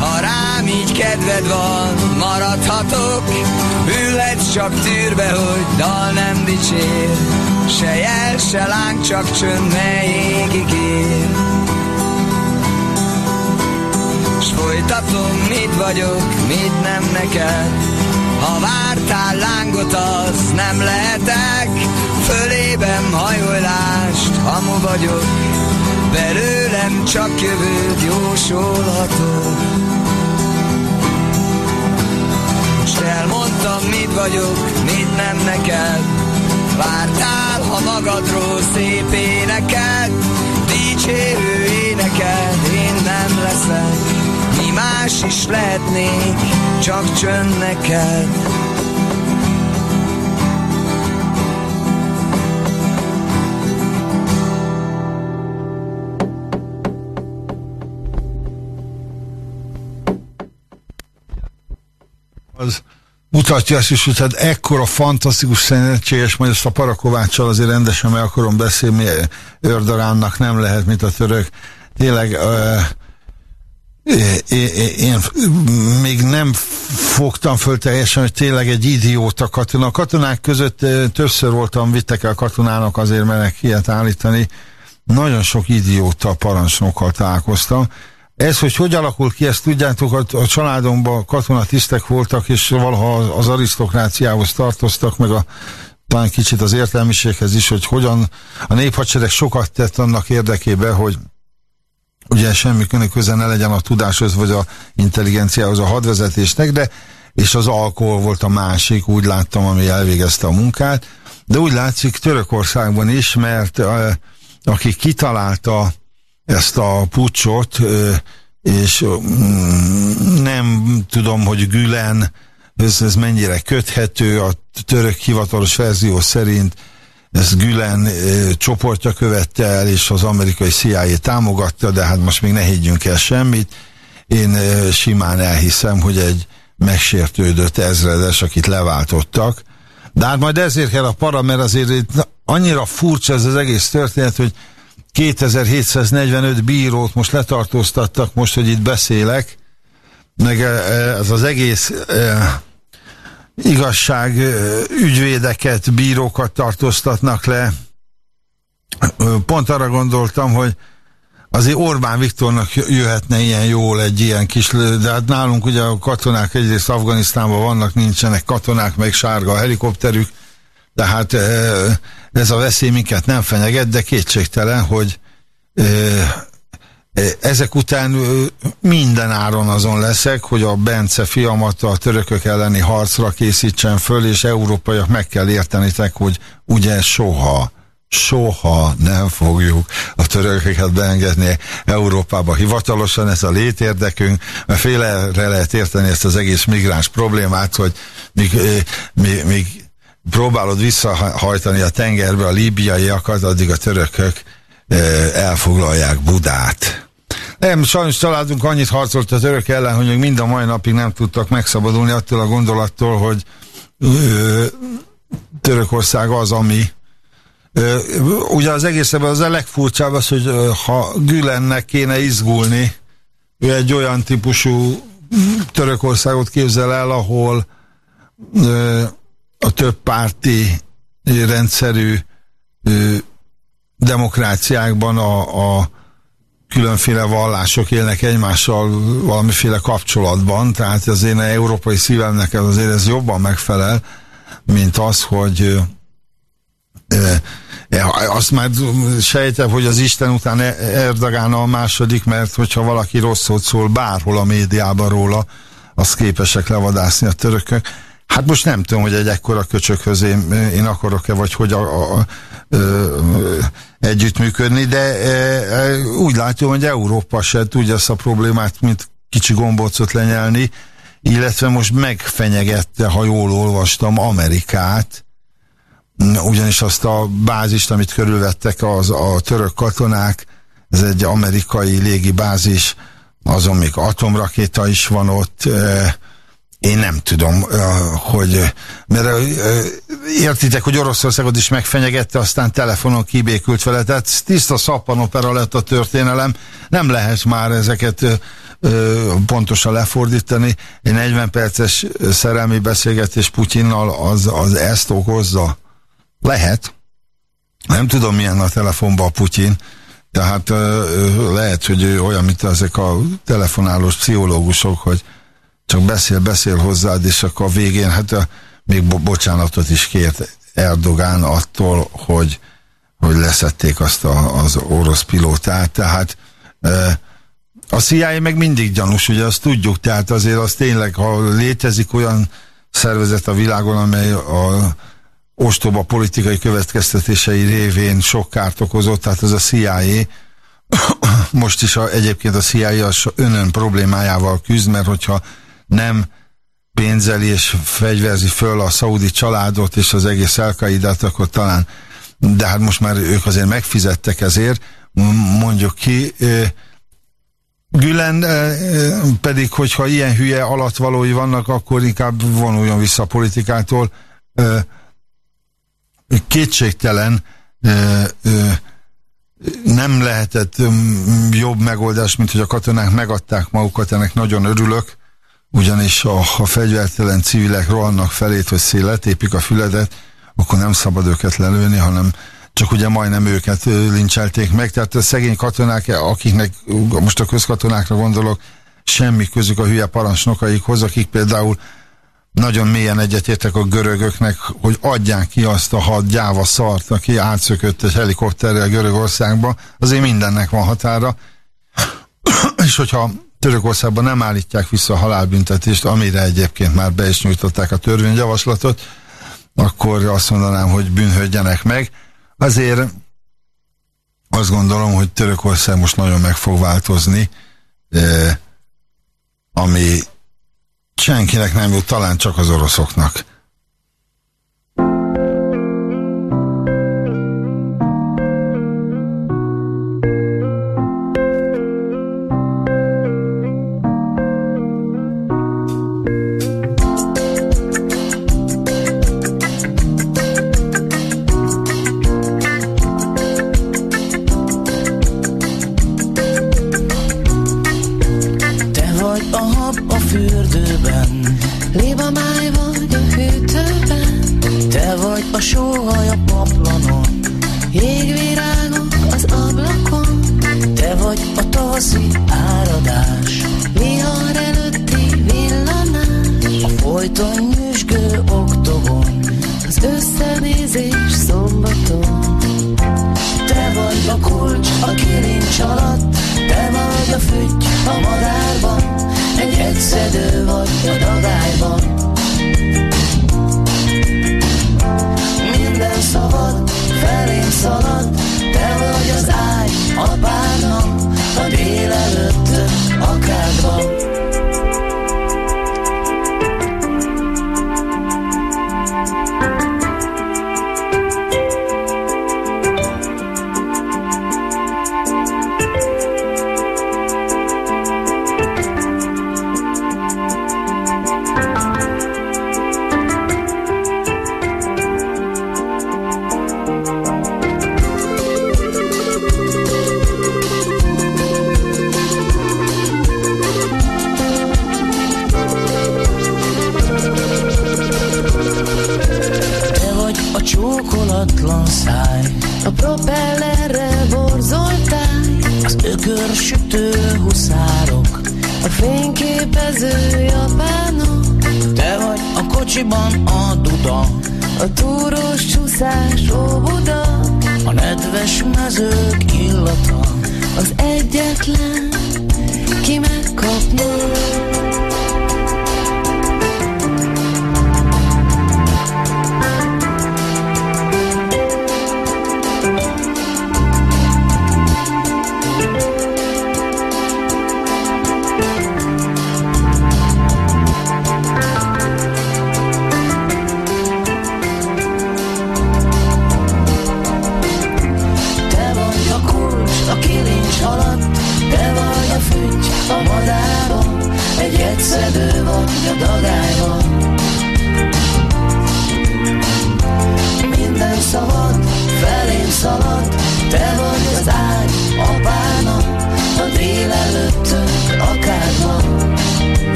Ha rám így kedved van, maradhatok. Ülhetsz csak tűrbe, hogy dal nem dicsér. Se jel, se láng, csak csönd, ne égig ér S folytatom, mit vagyok, mit nem neked? Ha vártál lángot, az nem lehetek. Fölében hajolást, hamu vagyok. Belőlem csak jövőd jósolható Most elmondtam, mit vagyok, mit nem neked. Vártál, ha magadról szép éneked. Dicsérő éneked, én nem leszek más is lehetnék, csak csönd neked az mutatja ezt is, hogy hát ekkora fantasztikus szerencséges, majd ezt a Parakováccsal azért rendesen meg akarom beszélni, Ördaránnak nem lehet, mint a török. Tényleg é- én még nem fogtam föl teljesen, hogy tényleg egy idióta katona. A katonák között többször voltam, vittek el katonának azért, mert ilyet állítani. Nagyon sok idióta parancsnokkal találkoztam. Ez, hogy hogy alakul ki, ezt tudjátok, a, a családomban katonatisztek voltak, és valaha az arisztokráciához tartoztak, meg a talán kicsit az értelmiséghez is, hogy hogyan a néphadsereg sokat tett annak érdekében, hogy ugye semmi köze ne legyen a tudáshoz, vagy a intelligenciához a hadvezetésnek, de és az alkohol volt a másik, úgy láttam, ami elvégezte a munkát, de úgy látszik Törökországban is, mert uh, aki kitalálta ezt a pucsot, és nem tudom, hogy Gülen ez, ez mennyire köthető, a török hivatalos verzió szerint ez Gülen csoportja követte el, és az amerikai CIA támogatta, de hát most még ne higgyünk el semmit, én simán elhiszem, hogy egy megsértődött ezredes, akit leváltottak, de hát majd ezért kell a para, mert azért annyira furcsa ez az egész történet, hogy 2745 bírót most letartóztattak, most, hogy itt beszélek, meg ez az egész igazság ügyvédeket, bírókat tartóztatnak le. Pont arra gondoltam, hogy azért Orbán Viktornak jöhetne ilyen jól egy ilyen kis, de hát nálunk ugye a katonák egyrészt Afganisztánban vannak, nincsenek katonák, meg sárga a helikopterük, de hát ez a veszély minket nem fenyeget, de kétségtelen, hogy ezek után minden áron azon leszek, hogy a Bence fiamat a törökök elleni harcra készítsen föl, és európaiak meg kell értenitek, hogy ugye soha, soha nem fogjuk a törököket beengedni Európába hivatalosan, ez a létérdekünk, mert félre lehet érteni ezt az egész migráns problémát, hogy míg, míg, míg próbálod visszahajtani a tengerbe a líbiaiakat, addig a törökök elfoglalják Budát. Nem, sajnos családunk annyit harcolt a török ellen, hogy mind a mai napig nem tudtak megszabadulni attól a gondolattól, hogy ö, Törökország az, ami ö, ugye az egészben az a legfurcsább az, hogy ö, ha Gülennek kéne izgulni, ő egy olyan típusú Törökországot képzel el, ahol ö, a több párti rendszerű ö, demokráciákban a, a különféle vallások élnek egymással valamiféle kapcsolatban, tehát az én európai szívemnek ez azért ez jobban megfelel, mint az, hogy azt már sejtem, hogy az Isten után Erdogán a második, mert hogyha valaki rosszot szól bárhol a médiában róla, azt képesek levadászni a törökök. Hát most nem tudom, hogy egy ekkora köcsökhöz én, én akarok-e, vagy hogy a, a, a, ö, együttműködni, de e, úgy látom, hogy Európa se tudja ezt a problémát, mint kicsi gombócot lenyelni, illetve most megfenyegette, ha jól olvastam, Amerikát, ugyanis azt a bázist, amit körülvettek az, a török katonák, ez egy amerikai légi bázis, azon még atomrakéta is van ott, e, én nem tudom, hogy mert értitek, hogy Oroszországot is megfenyegette, aztán telefonon kibékült vele, tehát tiszta szappanopera lett a történelem, nem lehet már ezeket pontosan lefordítani. Egy 40 perces szerelmi beszélgetés Putyinnal az, az ezt okozza. Lehet. Nem tudom, milyen a telefonban a Putyin, tehát lehet, hogy olyan, mint ezek a telefonálós pszichológusok, hogy csak beszél, beszél hozzád, és akkor a végén, hát a, még bo bocsánatot is kért Erdogán attól, hogy, hogy leszették azt a, az orosz pilótát, tehát e, a CIA meg mindig gyanús, ugye azt tudjuk, tehát azért az tényleg, ha létezik olyan szervezet a világon, amely a ostoba politikai következtetései révén sok kárt okozott, tehát ez a CIA, most is a, egyébként a CIA az önön problémájával küzd, mert hogyha nem pénzeli és fegyverzi föl a szaudi családot és az egész elkaidát, akkor talán, de hát most már ők azért megfizettek ezért, mondjuk ki, Gülen pedig, hogyha ilyen hülye alatvalói vannak, akkor inkább vonuljon vissza a politikától. Kétségtelen nem lehetett jobb megoldás, mint hogy a katonák megadták magukat, ennek nagyon örülök, ugyanis a, ha fegyvertelen civilek rohannak felét, hogy széletépik a füledet, akkor nem szabad őket lelőni, hanem csak ugye majdnem őket lincselték meg, tehát a szegény katonák, akiknek, most a közkatonákra gondolok, semmi közük a hülye parancsnokaikhoz, akik például nagyon mélyen egyetértek a görögöknek, hogy adják ki azt a hat gyáva szart, aki átszökött egy helikopterrel Görögországba, azért mindennek van határa, és hogyha Törökországban nem állítják vissza a halálbüntetést, amire egyébként már be is nyújtották a törvényjavaslatot, akkor azt mondanám, hogy bűnhődjenek meg. Azért azt gondolom, hogy Törökország most nagyon meg fog változni, eh, ami senkinek nem jut, talán csak az oroszoknak.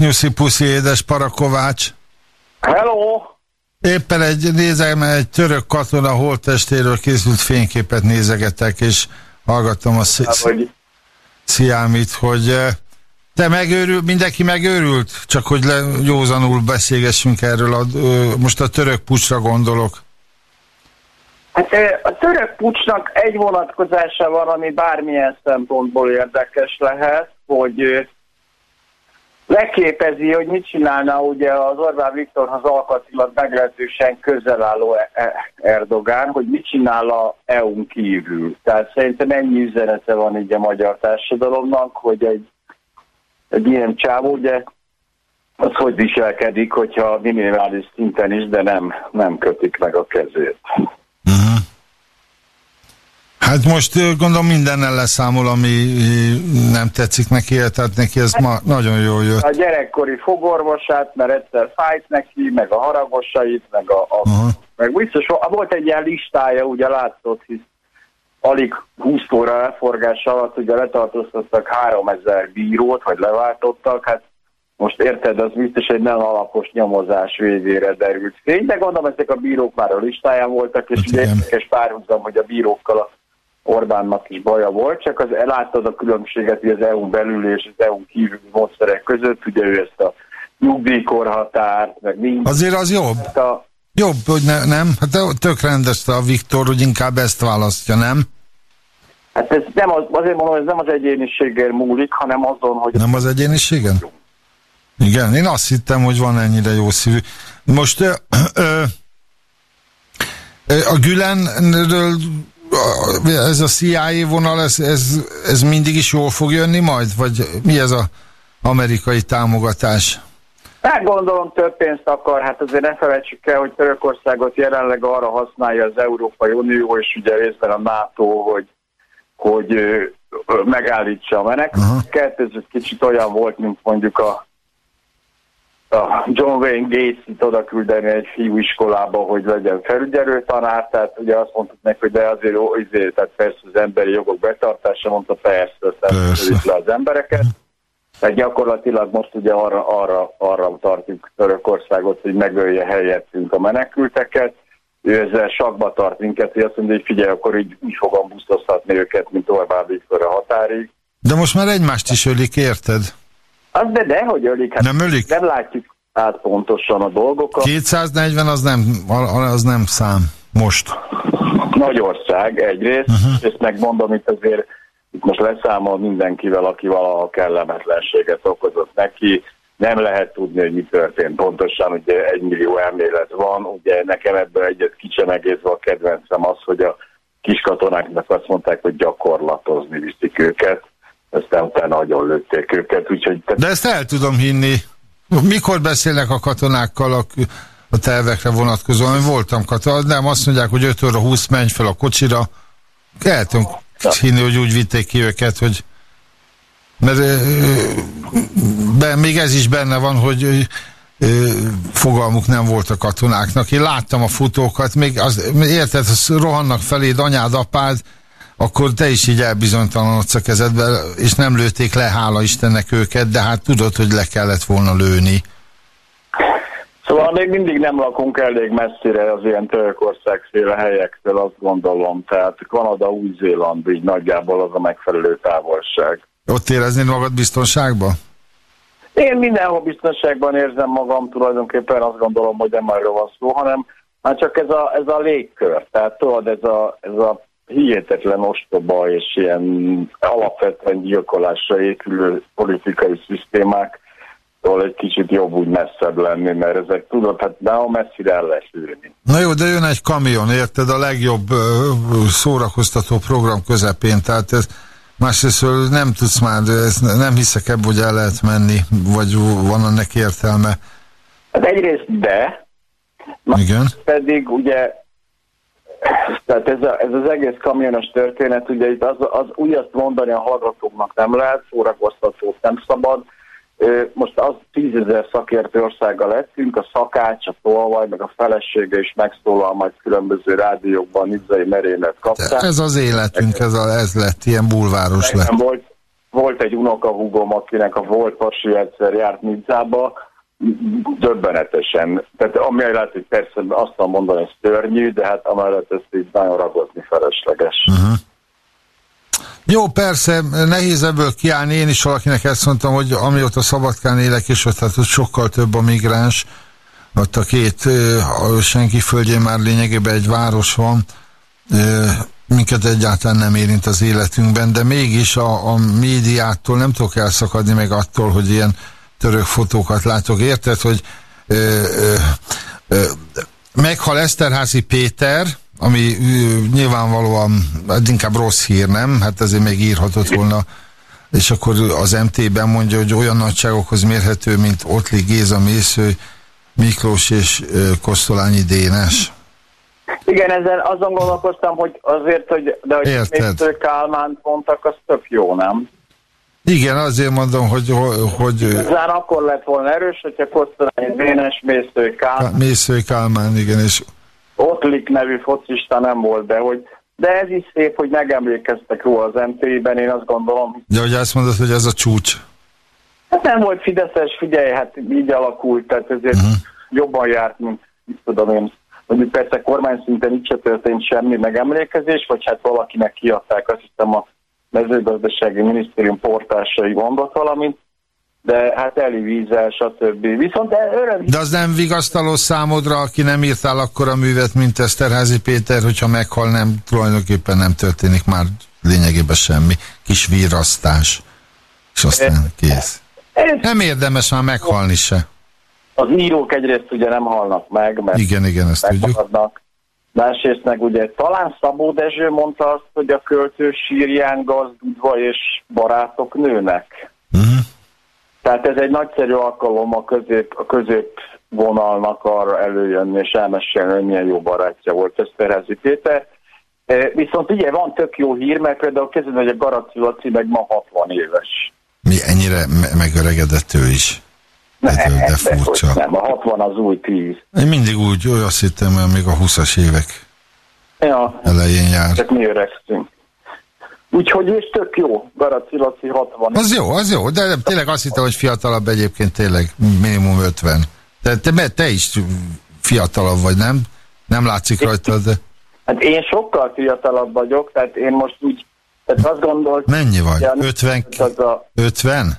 Nyuszi Puszi, édes Parakovács. Hello! Éppen egy, nézem, egy török katona holttestéről készült fényképet nézegetek, és hallgattam a sziámit, hogy eh, te megőrül, mindenki megőrült? Csak hogy le, józanul beszélgessünk erről, a, most a török pucsra gondolok. Hát a török pucsnak egy vonatkozása van, ami bármilyen szempontból érdekes lehet, hogy leképezi, hogy mit csinálna ugye az Orbán Viktorhoz alkatilag meglehetősen közel álló E- E- Erdogán, hogy mit csinál a EU-n kívül. Tehát szerintem ennyi üzenete van így a magyar társadalomnak, hogy egy, egy ilyen csávó, ugye az hogy viselkedik, hogyha minimális szinten is, de nem, nem kötik meg a kezét. Hát most gondolom mindennel leszámol, ami nem tetszik neki, tehát neki ez ma nagyon jól jött. A gyerekkori fogorvosát, mert egyszer fájt neki, meg a haragosait, meg a, a meg biztos volt egy ilyen listája, ugye látszott, hisz alig 20 óra elforgás alatt ugye letartóztattak 3000 bírót, vagy leváltottak, hát most érted, az biztos egy nem alapos nyomozás végére derült fény, de gondolom ezek a bírók már a listáján voltak, és ugye érdekes párhuzam, hogy a bírókkal a Orbánnak is baja volt, csak az láttad a különbséget hogy az EU-n belül és az EU-n kívüli módszerek között, ugye ő ezt a nyugdíjkorhatárt, meg mind. Azért az jobb. A, Jobb, hogy ne, nem? Hát tök rendezte a Viktor, hogy inkább ezt választja, nem? hát ez nem az, azért mondom, ez nem az egyéniséggel múlik, hanem azon, hogy Nem az egyéniségen? Igen, én azt hittem, hogy van ennyire jó szívű. Most ö, ö, ö, a Gülenről ez a CIA vonal, ez, ez, ez mindig is jól fog jönni majd? Vagy mi ez a amerikai támogatás? Hát gondolom több pénzt akar, hát azért ne felejtsük el, hogy Törökországot jelenleg arra használja az Európai Unió, és ugye részben a NATO, hogy, hogy megállítsa a menekülteket. Ez egy kicsit olyan volt, mint mondjuk a, a John Wayne Gates-it oda küldeni egy fiúiskolába, hogy legyen felügyelő tanár, tehát ugye azt mondtuk neki, hogy de azért, izé, tehát persze az emberi jogok betartása, mondta persze, vitt le az embereket. Tehát gyakorlatilag most ugye arra, arra, arra tartjuk Törökországot, hogy megölje helyettünk a menekülteket. Ő ezzel sakba tart minket, hogy azt mondja, hogy figyelj, akkor így úgy fogom busztoztatni őket, mint Orbán Viktor a határig. De most már egymást is ölik, érted? Az de dehogy ölik. Hát Nem ölik? Nem látjuk át pontosan a dolgokat. 240 az nem, az nem szám most. Nagy ország egyrészt, uh-huh. és megmondom, itt azért itt most leszámol mindenkivel, aki valaha kellemetlenséget okozott neki. Nem lehet tudni, hogy mi történt pontosan, ugye egy millió elmélet van, ugye nekem ebből egyet kicsemegézve a kedvencem az, hogy a kiskatonáknak azt mondták, hogy gyakorlatozni viszik őket, aztán utána nagyon lőtték őket, úgyhogy De ezt el tudom hinni. Mikor beszélnek a katonákkal a, a tervekre vonatkozóan, voltam katona, nem azt mondják, hogy 5 óra 20 menj fel a kocsira. El tudom hinni, hogy úgy vitték ki őket, hogy mert be, még ez is benne van, hogy fogalmuk nem volt a katonáknak. Én láttam a futókat, még az, érted, ha rohannak feléd anyád, apád, akkor te is így elbizonytalanodsz a kezedbe, és nem lőtték le, hála Istennek őket, de hát tudod, hogy le kellett volna lőni. Szóval még mindig nem lakunk elég messzire az ilyen Törökországféle helyektől, azt gondolom. Tehát Kanada, Új-Zéland így nagyjából az a megfelelő távolság. Ott éreznéd magad biztonságban? Én mindenhol biztonságban érzem magam, tulajdonképpen azt gondolom, hogy nem arról van szó, hanem már csak ez a, ez a légkör. Tehát tudod, ez a, ez a hihetetlen ostoba és ilyen alapvetően gyilkolásra épülő politikai szisztémák, Szóval egy kicsit jobb úgy messzebb lenni, mert ezek tudod, hát de a messzire el lehet lőni. Na jó, de jön egy kamion, érted, a legjobb szórakoztató program közepén, tehát ez másrészt nem tudsz már, ez nem hiszek ebben, hogy el lehet menni, vagy van ennek értelme. Hát egyrészt de, Igen. pedig ugye tehát ez, a, ez az egész kamionos történet, ugye itt az, az úgy azt mondani a hallgatóknak nem lehet, szórakoztatót nem szabad. Most az tízezer szakértő országa lettünk, a szakács, a tolvaj, meg a felesége is megszólal majd különböző rádiókban, Nizzai merénet kapcsán. Ez az életünk, ez, a, ez lett, ilyen bulváros lett. Volt, volt egy unokahúgom, akinek a volt pasi egyszer járt Nizzába, döbbenetesen. Tehát ami lehet, hogy persze azt tudom mondani, hogy szörnyű, de hát amellett ezt így nagyon ragozni felesleges. Uh-huh. Jó, persze, nehéz ebből kiállni. Én is valakinek ezt mondtam, hogy amióta Szabadkán élek, és ott, hát ott sokkal több a migráns, ott a két a senki földjén már lényegében egy város van, minket egyáltalán nem érint az életünkben, de mégis a, a médiától nem tudok elszakadni meg attól, hogy ilyen török fotókat látok. Érted, hogy ö, ö, ö, meghal Eszterházi Péter, ami ö, nyilvánvalóan hát inkább rossz hír, nem? Hát ezért még írhatott volna és akkor az MT-ben mondja, hogy olyan nagyságokhoz mérhető, mint Ottli Géza Mésző, Miklós és Kosztolányi Dénes. Igen, ezen azon gondolkoztam, hogy azért, hogy de hogy Érted. Mr. Kálmánt mondtak, az tök jó, nem? Igen, azért mondom, hogy, hogy ö, Zán akkor lett volna erős, hogyha Kosztolányi Dénes, Mésző Kálmán, Mésző Kálmán, igen, és Ottlik nevű focista nem volt, de hogy de ez is szép, hogy megemlékeztek róla az MT-ben, én azt gondolom. de hogy azt mondod, hogy ez a csúcs. Hát nem volt Fideszes, figyelj, hát így alakult, tehát ezért Mhm. uh-huh. jobban járt, mint mit tudom én. Mondjuk persze kormány szinten így se történt semmi megemlékezés, vagy hát valakinek kiadták, azt hiszem a mezőgazdasági minisztérium portásai gondot valamint, de hát Eli vízzel, stb. Viszont öröm, De az nem vigasztaló számodra, aki nem írtál akkor a művet, mint Eszterházi Péter, hogyha meghal, nem, tulajdonképpen nem történik már lényegében semmi. Kis virrasztás, és aztán kész. Nem érdemes már meghalni se. az írók egyrészt ugye nem halnak meg, mert Igen, igen, ezt tudjuk. Másrészt meg ugye talán Szabó Dezső mondta azt, hogy a költő sírján gazdudva és barátok nőnek. Uh-huh. Tehát ez egy nagyszerű alkalom a közép, a közép vonalnak arra előjönni és elmesélni, hogy milyen jó barátja volt Eszterházi Péter. E, Viszont ugye van tök jó hír, mert például kezdődik, hogy a Garaci Laci meg ma 60 éves. Mi ennyire me- megöregedett ő is. De, de, de furcsa. nem, a 60 az új 10. Én mindig úgy, úgy azt hittem, hogy még a 20-as évek Ja, elején jár. csak mi öregszünk. Úgyhogy és tök jó, Garaci Laci 60. Az jó, az jó, de tényleg azt hittem, hogy fiatalabb egyébként tényleg minimum 50. Te, te, te is fiatalabb vagy, nem? Nem látszik rajtad, de Hát én sokkal fiatalabb vagyok, tehát én most úgy, tehát azt gondolt, mennyi vagy? Ja, 50? az a, 50?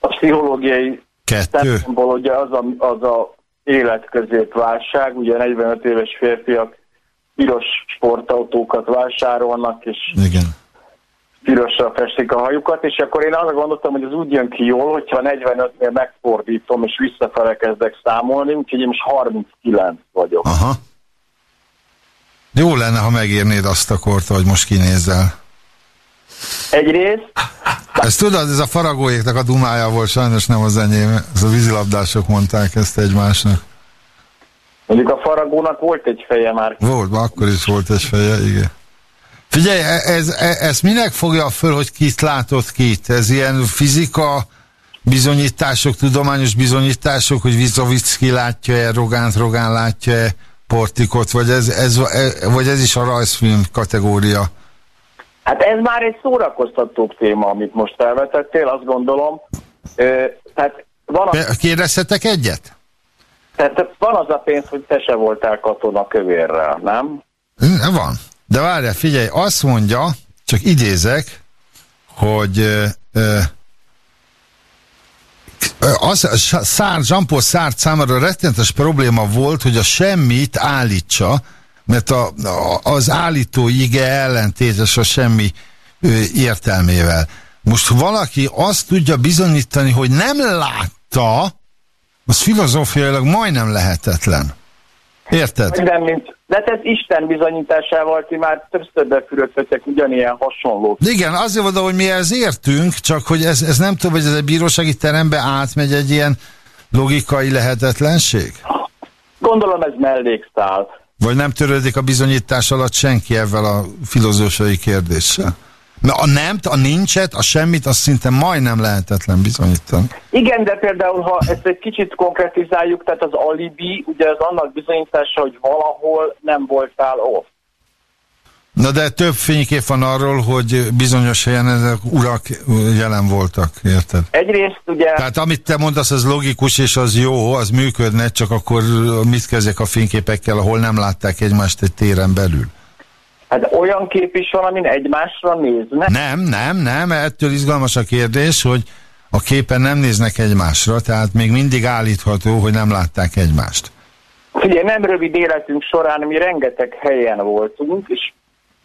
a pszichológiai Kettő? szempontból ugye az a, az a életközépválság, ugye 45 éves férfiak piros sportautókat vásárolnak, és Igen. pirosra festik a hajukat, és akkor én arra gondoltam, hogy az úgy jön ki jól, hogyha 45-nél megfordítom, és visszafele kezdek számolni, úgyhogy én most 39 vagyok. Aha. Jó lenne, ha megírnéd azt a kort, hogy most kinézzel. Egyrészt, Ezt tudod, ez a faragóéknak a dumája volt, sajnos nem az enyém. Ez a vízilabdások mondták ezt egymásnak. Mondjuk a faragónak volt egy feje már. Volt, akkor is volt egy feje, igen. Figyelj, e- ez, ez, ez minek fogja föl, hogy kit látott kit? Ez ilyen fizika bizonyítások, tudományos bizonyítások, hogy Vizovicki látja-e, Rogánt, Rogán látja-e, Portikot, vagy ez, ez, e- vagy ez is a rajzfilm kategória? Hát ez már egy szórakoztatóbb téma, amit most felvetettél, azt gondolom. Ö, tehát, van a, Pe- Kérdezhetek egyet? tehát van az a pénz, hogy te se voltál katona kövérrel, nem? Hm, Van. De várjál, figyelj, azt mondja, csak idézek, hogy ö, ö, az, Szár, Jean-Paul Szárt számára rettenetes probléma volt, hogy a semmit állítsa, mert a, a, az állító ige ellentétes a semmi ö, értelmével. Most valaki azt tudja bizonyítani, hogy nem látta, az filozófiailag majdnem lehetetlen. Érted? Minden, mint, de hát ez Isten bizonyításával ti már többször befürödtetek ugyanilyen hasonlót. De igen, azért mondom, hogy mi ez értünk, csak hogy ez, ez nem tudom, hogy ez egy bírósági terembe átmegy egy ilyen logikai lehetetlenség? Gondolom ez mellékszál. Vagy nem törődik a bizonyítás alatt senki ezzel a filozófiai kérdéssel? Mert a nem, a nincset, a semmit, azt szinte majdnem lehetetlen bizonyítani. Igen, de például, ha ezt egy kicsit konkretizáljuk, tehát az alibi, ugye az annak bizonyítása, hogy valahol nem voltál ott. Na de több fénykép van arról, hogy bizonyos helyen ezek urak jelen voltak, érted? Egyrészt ugye... Tehát amit te mondasz, az logikus és az jó, az működne, csak akkor mit kezdek a fényképekkel, ahol nem látták egymást egy téren belül? Hát olyan kép is van, amin egymásra néznek. Nem, nem, nem, ettől izgalmas a kérdés, hogy a képen nem néznek egymásra, tehát még mindig állítható, hogy nem látták egymást. Figyelj, nem rövid életünk során mi rengeteg helyen voltunk, és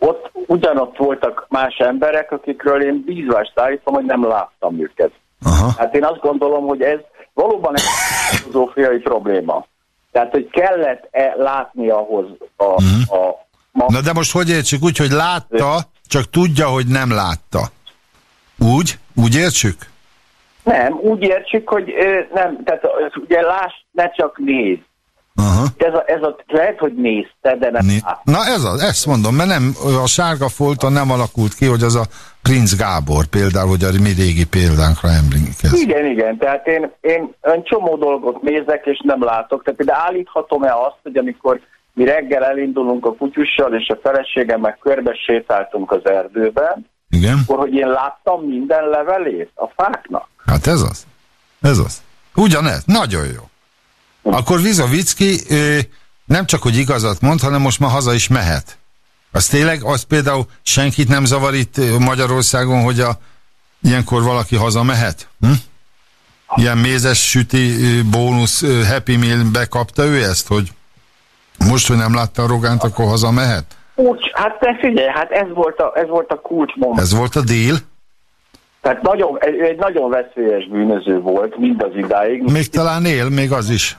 ott ugyanott voltak más emberek, akikről én bízvást állítom, hogy nem láttam őket. Aha. Hát én azt gondolom, hogy ez valóban egy filozófiai probléma. Tehát, hogy kellett-e látni ahhoz a, Mhm. a ma... Na de most hogy értsük? Úgy, hogy látta, csak tudja, hogy nem látta. Úgy? Úgy értsük? Nem, úgy értsük, hogy nem, tehát ugye láss, ne csak nézd. Aha. Ez a, ez a, lehet, hogy nézte, de nem Né-. Na ez az, ezt mondom, mert nem, a sárga folton nem alakult ki, hogy az a Prince Gábor például, hogy a mi régi példánkra emlékezz. Igen, igen, tehát én, én egy csomó dolgot nézek, és nem látok. Tehát például állíthatom-e azt, hogy amikor mi reggel elindulunk a kutyussal, és a feleségemmel körbe sétáltunk az erdőben, Igen? akkor hogy én láttam minden levelét a fáknak. Hát ez az. Ez az. Ugyanez. Nagyon jó. Akkor Vizovicki nem csak, hogy igazat mond, hanem most már haza is mehet. Az tényleg, az például senkit nem zavar itt Magyarországon, hogy a, ilyenkor valaki haza mehet? Hm? Ilyen mézes süti bónusz Happy Meal bekapta ő ezt, hogy most, hogy nem látta a Rogánt, akkor haza mehet? Úgy, hát te figyelj, hát ez volt a, ez volt a kulcsmond. Ez volt a deal? Tehát nagyon, egy, egy nagyon veszélyes bűnöző volt mindaz idáig, Még talán él, még az is.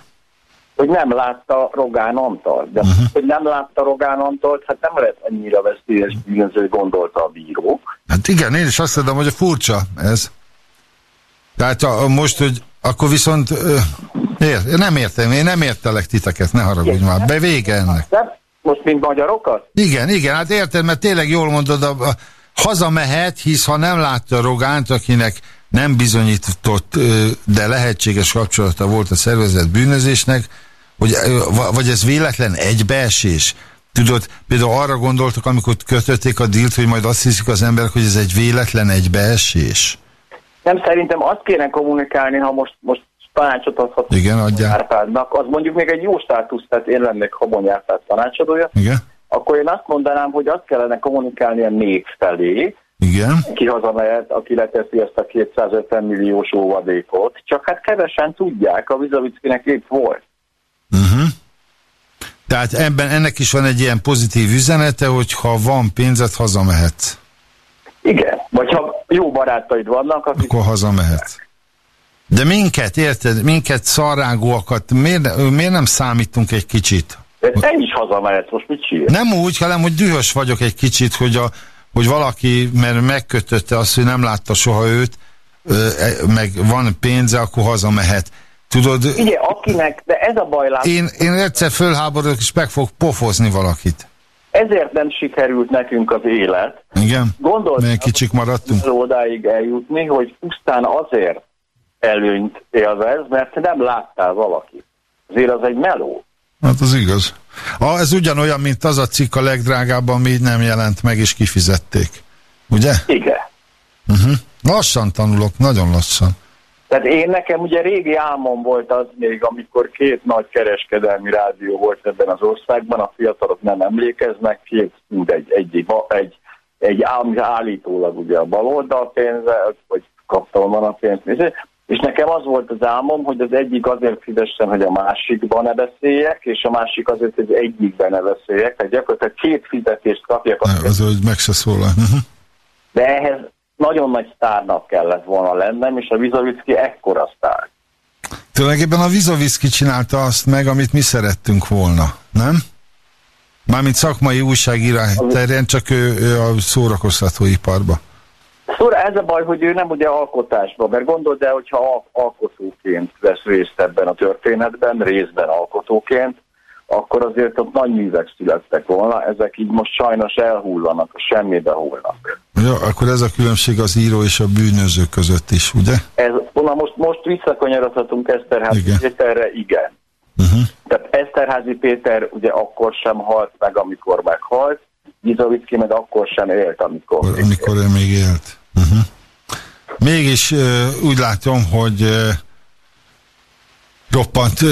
Hogy nem látta Rogán Antalt. De Mhm. hogy nem látta Rogán Antalt, hát nem lett annyira veszélyes bűnöző, gondolta a bíró. Hát igen, én is azt mondom, hogy furcsa ez. Tehát a, a most, hogy akkor viszont ö, ér, nem értem, én nem értelek titeket, ne haragudj már, be vége ennek. Most mint magyarokat? Igen, igen, hát érted, mert tényleg jól mondod, a, a, hazamehet, hisz ha nem látta Rogánt, akinek nem bizonyított, de lehetséges kapcsolata volt a szervezet bűnözésnek, hogy, vagy ez véletlen egybeesés. Tudod, például arra gondoltak, amikor kötötték a dílt, hogy majd azt hiszik az emberek, hogy ez egy véletlen egybeesés. Nem, szerintem azt kéne kommunikálni, ha most, most tanácsot adhatok Igen, adjál. Árpádnak, az mondjuk még egy jó státusz, tehát én lennék Habony Árpád tanácsadója, Igen? akkor én azt mondanám, hogy azt kellene kommunikálni a nép felé, Igen? ki hazamehet, aki leteszi ezt a 250 milliós óvadékot, csak hát kevesen tudják, a Vizavickinek épp volt. Uh-huh. Tehát ebben ennek is van egy ilyen pozitív üzenete, hogy ha van pénzed, hazamehetsz. Igen, vagy ha jó barátaid vannak, akik Akkor hazamehetsz. De minket, érted, minket szarrágóakat, miért, miért nem számítunk egy kicsit? de te is hazamehetsz, most mit csinálsz? Nem úgy, hanem hogy dühös vagyok egy kicsit, hogy, a, hogy valaki, mert megkötötte azt, hogy nem látta soha őt, e, meg van pénze, akkor hazamehet. Tudod, Ugye, akinek, de ez a baj, lát, én, én egyszer fölháborodok, és meg fog pofozni valakit. ezért nem sikerült nekünk az élet. Igen? Gondold, Milyen kicsik maradtunk? odáig eljutni, hogy pusztán azért előnyt élvez, mert nem láttál valakit. Azért az egy meló. Hát az igaz. Ah, ez ugyanolyan, mint az a cikk a legdrágább, ami így nem jelent meg, és kifizették. Ugye? Igen. Uh-huh. Lassan tanulok, nagyon lassan. Tehát én nekem ugye régi álmom volt az még, amikor két nagy kereskedelmi rádió volt ebben az országban, a fiatalok nem emlékeznek, két, egy, egy, egy, egy állami állítólag ugye a baloldal pénze, vagy kaptam volna a pénzt, és nekem az volt az álmom, hogy az egyik azért fizessen, hogy a másikban ne beszéljek, és a másik azért, hogy egyikben ne beszéljek. Tehát gyakorlatilag két fizetést kapjak. Ne, az, hogy meg se szólal. De ehhez nagyon nagy sztárnak kellett volna lennem, és a Vizovicki ekkora sztár. Tulajdonképpen a Vizovicki csinálta azt meg, amit mi szerettünk volna, nem? Mármint szakmai újságírás terén, csak ő, ő a szórakoztatóiparba. Szóra ez a baj, hogy ő nem ugye alkotásban, mert gondold el, hogyha al- alkotóként vesz részt ebben a történetben, részben alkotóként, akkor azért ott nagy művek születtek volna, ezek így most sajnos elhullanak, semmibe hullnak. Ja, akkor ez a különbség az író és a bűnöző között is, ugye? Ez, na most, most visszakanyarodhatunk Eszterházi Igen. Péterre, igen. Uh-huh. Tehát Eszterházi Péter ugye akkor sem halt meg, amikor meghalt, Gizovicki meg akkor sem élt, amikor. Akkor, amikor ő még élt. Uh-huh. Mégis uh, úgy látom, hogy roppant uh,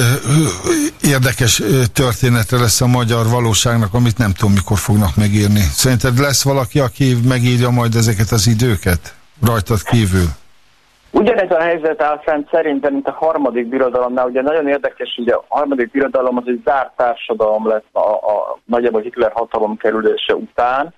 érdekes uh, története lesz a magyar valóságnak, amit nem tudom, mikor fognak megírni. Szerinted lesz valaki, aki megírja majd ezeket az időket? Rajtad kívül? Ugyanez a helyzet áll fent szerintem, mint a harmadik birodalomnál. Ugye nagyon érdekes, hogy a harmadik birodalom az egy zárt társadalom lett a, a nagyjából Hitler hatalom kerülése után,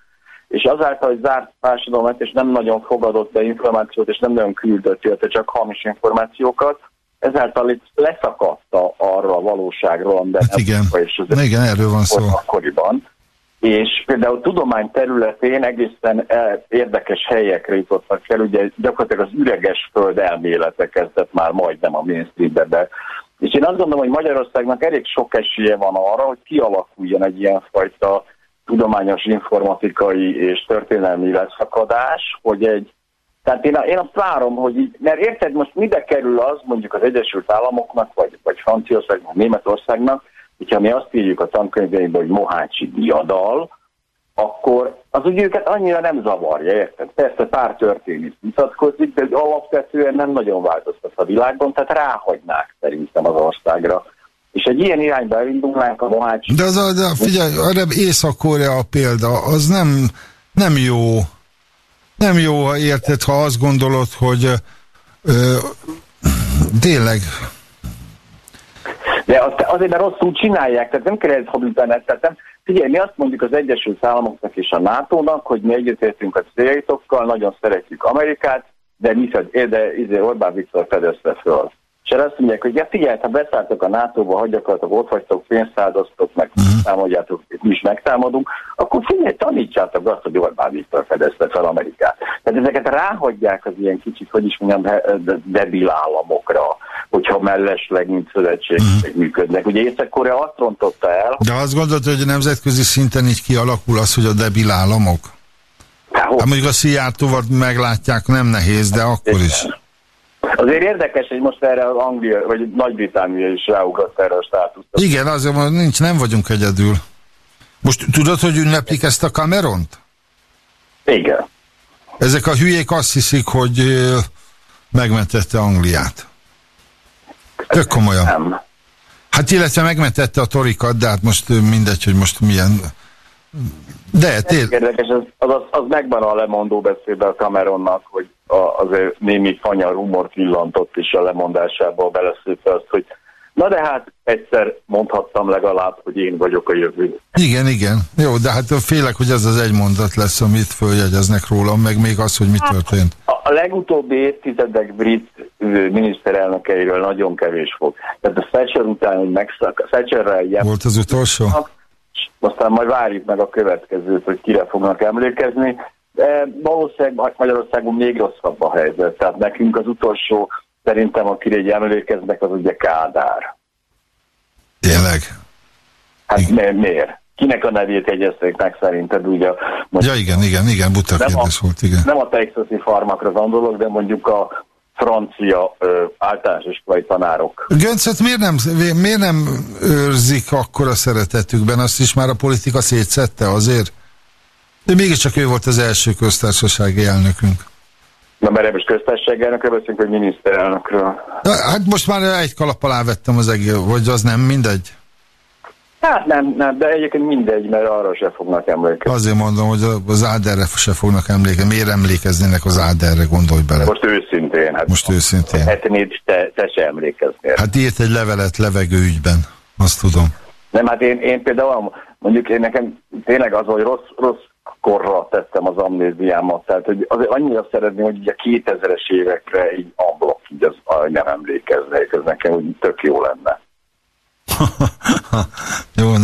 és azáltal, hogy zárt társadalom lett, és nem nagyon fogadott be információt, és nem nagyon küldött, illetve csak hamis információkat, ezáltal itt leszakadta arra a valóságról, amiben Hát igen. és az Igen, erről van szó. akkoriban. És például tudomány területén egészen eh, érdekes helyekre jutottak fel, ugye gyakorlatilag az üreges föld elmélete kezdett már majdnem a mainstreambe be. És én azt gondolom, hogy Magyarországnak elég sok esélye van arra, hogy kialakuljon egy ilyenfajta tudományos, informatikai és történelmi leszakadás, hogy egy tehát én, én azt várom, hogy így, mert érted, most mibe kerül az mondjuk az Egyesült Államoknak, vagy, vagy Franciaországnak, Németországnak, hogyha mi azt írjuk a tankönyveinkben, hogy Mohácsi diadal, akkor az úgy őket annyira nem zavarja, érted? Persze pár történész vitatkozik, de alapvetően nem nagyon változtat a világban, tehát ráhagynák szerintem az országra. És egy ilyen irányba elindulnánk a Mohácsi... De, az a, de figyelj, arra Észak-Korea példa, az nem, nem jó. Nem jó, ha érted, ha azt gondolod, hogy ö, tényleg De azt, azért, mert rosszul csinálják, tehát nem kell ez habilitálni, tehát nem, figyelj, mi azt mondjuk az Egyesült Államoknak és a NATO-nak, hogy mi egyetértünk a céljaitokkal, nagyon szeretjük Amerikát, de mi fed, de izé Orbán Viktor fedezte föl. És erre azt mondják, hogy ja, figyelj, ha beszálltok a NATO-ba, hogy gyakorlatilag ott vagytok, pénzt áldoztok, meg uh-huh. támadjátok, mi is megtámadunk, akkor figyelj, tanítsátok azt, hogy Orbán Viktor fedezte fel Amerikát. Tehát ezeket ráhagyják az ilyen kicsit, hogy is mondjam, de- de- debil államokra, hogyha mellesleg, mint szövetség uh-huh. működnek. Ugye Észak-Korea azt rontotta el, De azt gondolod, hogy nemzetközi szinten így kialakul az, hogy a debil államok? Hát mondjuk a Szijjártóval meglátják, nem nehéz, de akkor is. Azért érdekes, hogy most erre az Anglia, vagy Nagy-Britannia is ráugrott erre a státuszt. Igen, azért mondom, nincs, nem vagyunk egyedül. Most tudod, hogy ünneplik ezt a Cameront? Igen. Ezek a hülyék azt hiszik, hogy megmentette Angliát. Tök komolyan. Nem. Hát illetve megmentette a torikat, de hát most mindegy, hogy most milyen... De tényleg. Érdekes, az, az, az, megvan a lemondó beszédben a Cameronnak, hogy a, azért némi fanyar humort villantott is a lemondásába beleszőtte azt, hogy na de hát egyszer mondhattam legalább, hogy én vagyok a jövő. Igen, igen. Jó, de hát félek, hogy ez az egy mondat lesz, amit följegyeznek rólam, meg még az, hogy mi történt. A, a legutóbbi évtizedek brit miniszterelnökeiről nagyon kevés fog. Tehát a Thatcher után, hogy megszak, Thatcherrel Volt az utolsó? Aztán majd várjuk meg a következőt, hogy kire fognak emlékezni. De valószínűleg Magyarországon még rosszabb a helyzet. Tehát nekünk az utolsó szerintem akire így emlékeznek, az ugye Kádár. Tényleg? Hát mi, miért? Kinek a nevét jegyezték meg szerinted ugye? Ja, igen, igen, igen, buta Nem a- kérdés volt, igen. Nem a texasi farmakra gondolok, de mondjuk a francia ö, általános iskolai tanárok. Göncöt miért nem, miért nem őrzik akkor a szeretetükben? Azt is már a politika szétszette azért? De mégiscsak ő volt az első köztársasági elnökünk. Na, mert most köztársaságának beszélünk, vagy miniszterelnökről. Na, Hát most már egy kalap alá vettem az egész, vagy az nem, mindegy. Hát nem, nem, de egyébként mindegy, mert arra se fognak emlékezni. Azért mondom, hogy az Áderre se fognak emlékezni. Miért emlékeznének az Áderre, gondolj bele. Most őszintén. Hát Most őszintén. Hát nézd, te, te se emlékeznél. Hát írt egy levelet levegőügyben, azt tudom. Nem, hát én, én például mondjuk én nekem tényleg az, hogy rossz, rossz korra tettem az amnéziámat, tehát hogy azért annyira szeretném, hogy a 2000-es évekre így ablak, így az, nem emlékeznék, ez nekem úgy tök jó lenne. <laughs> Jó,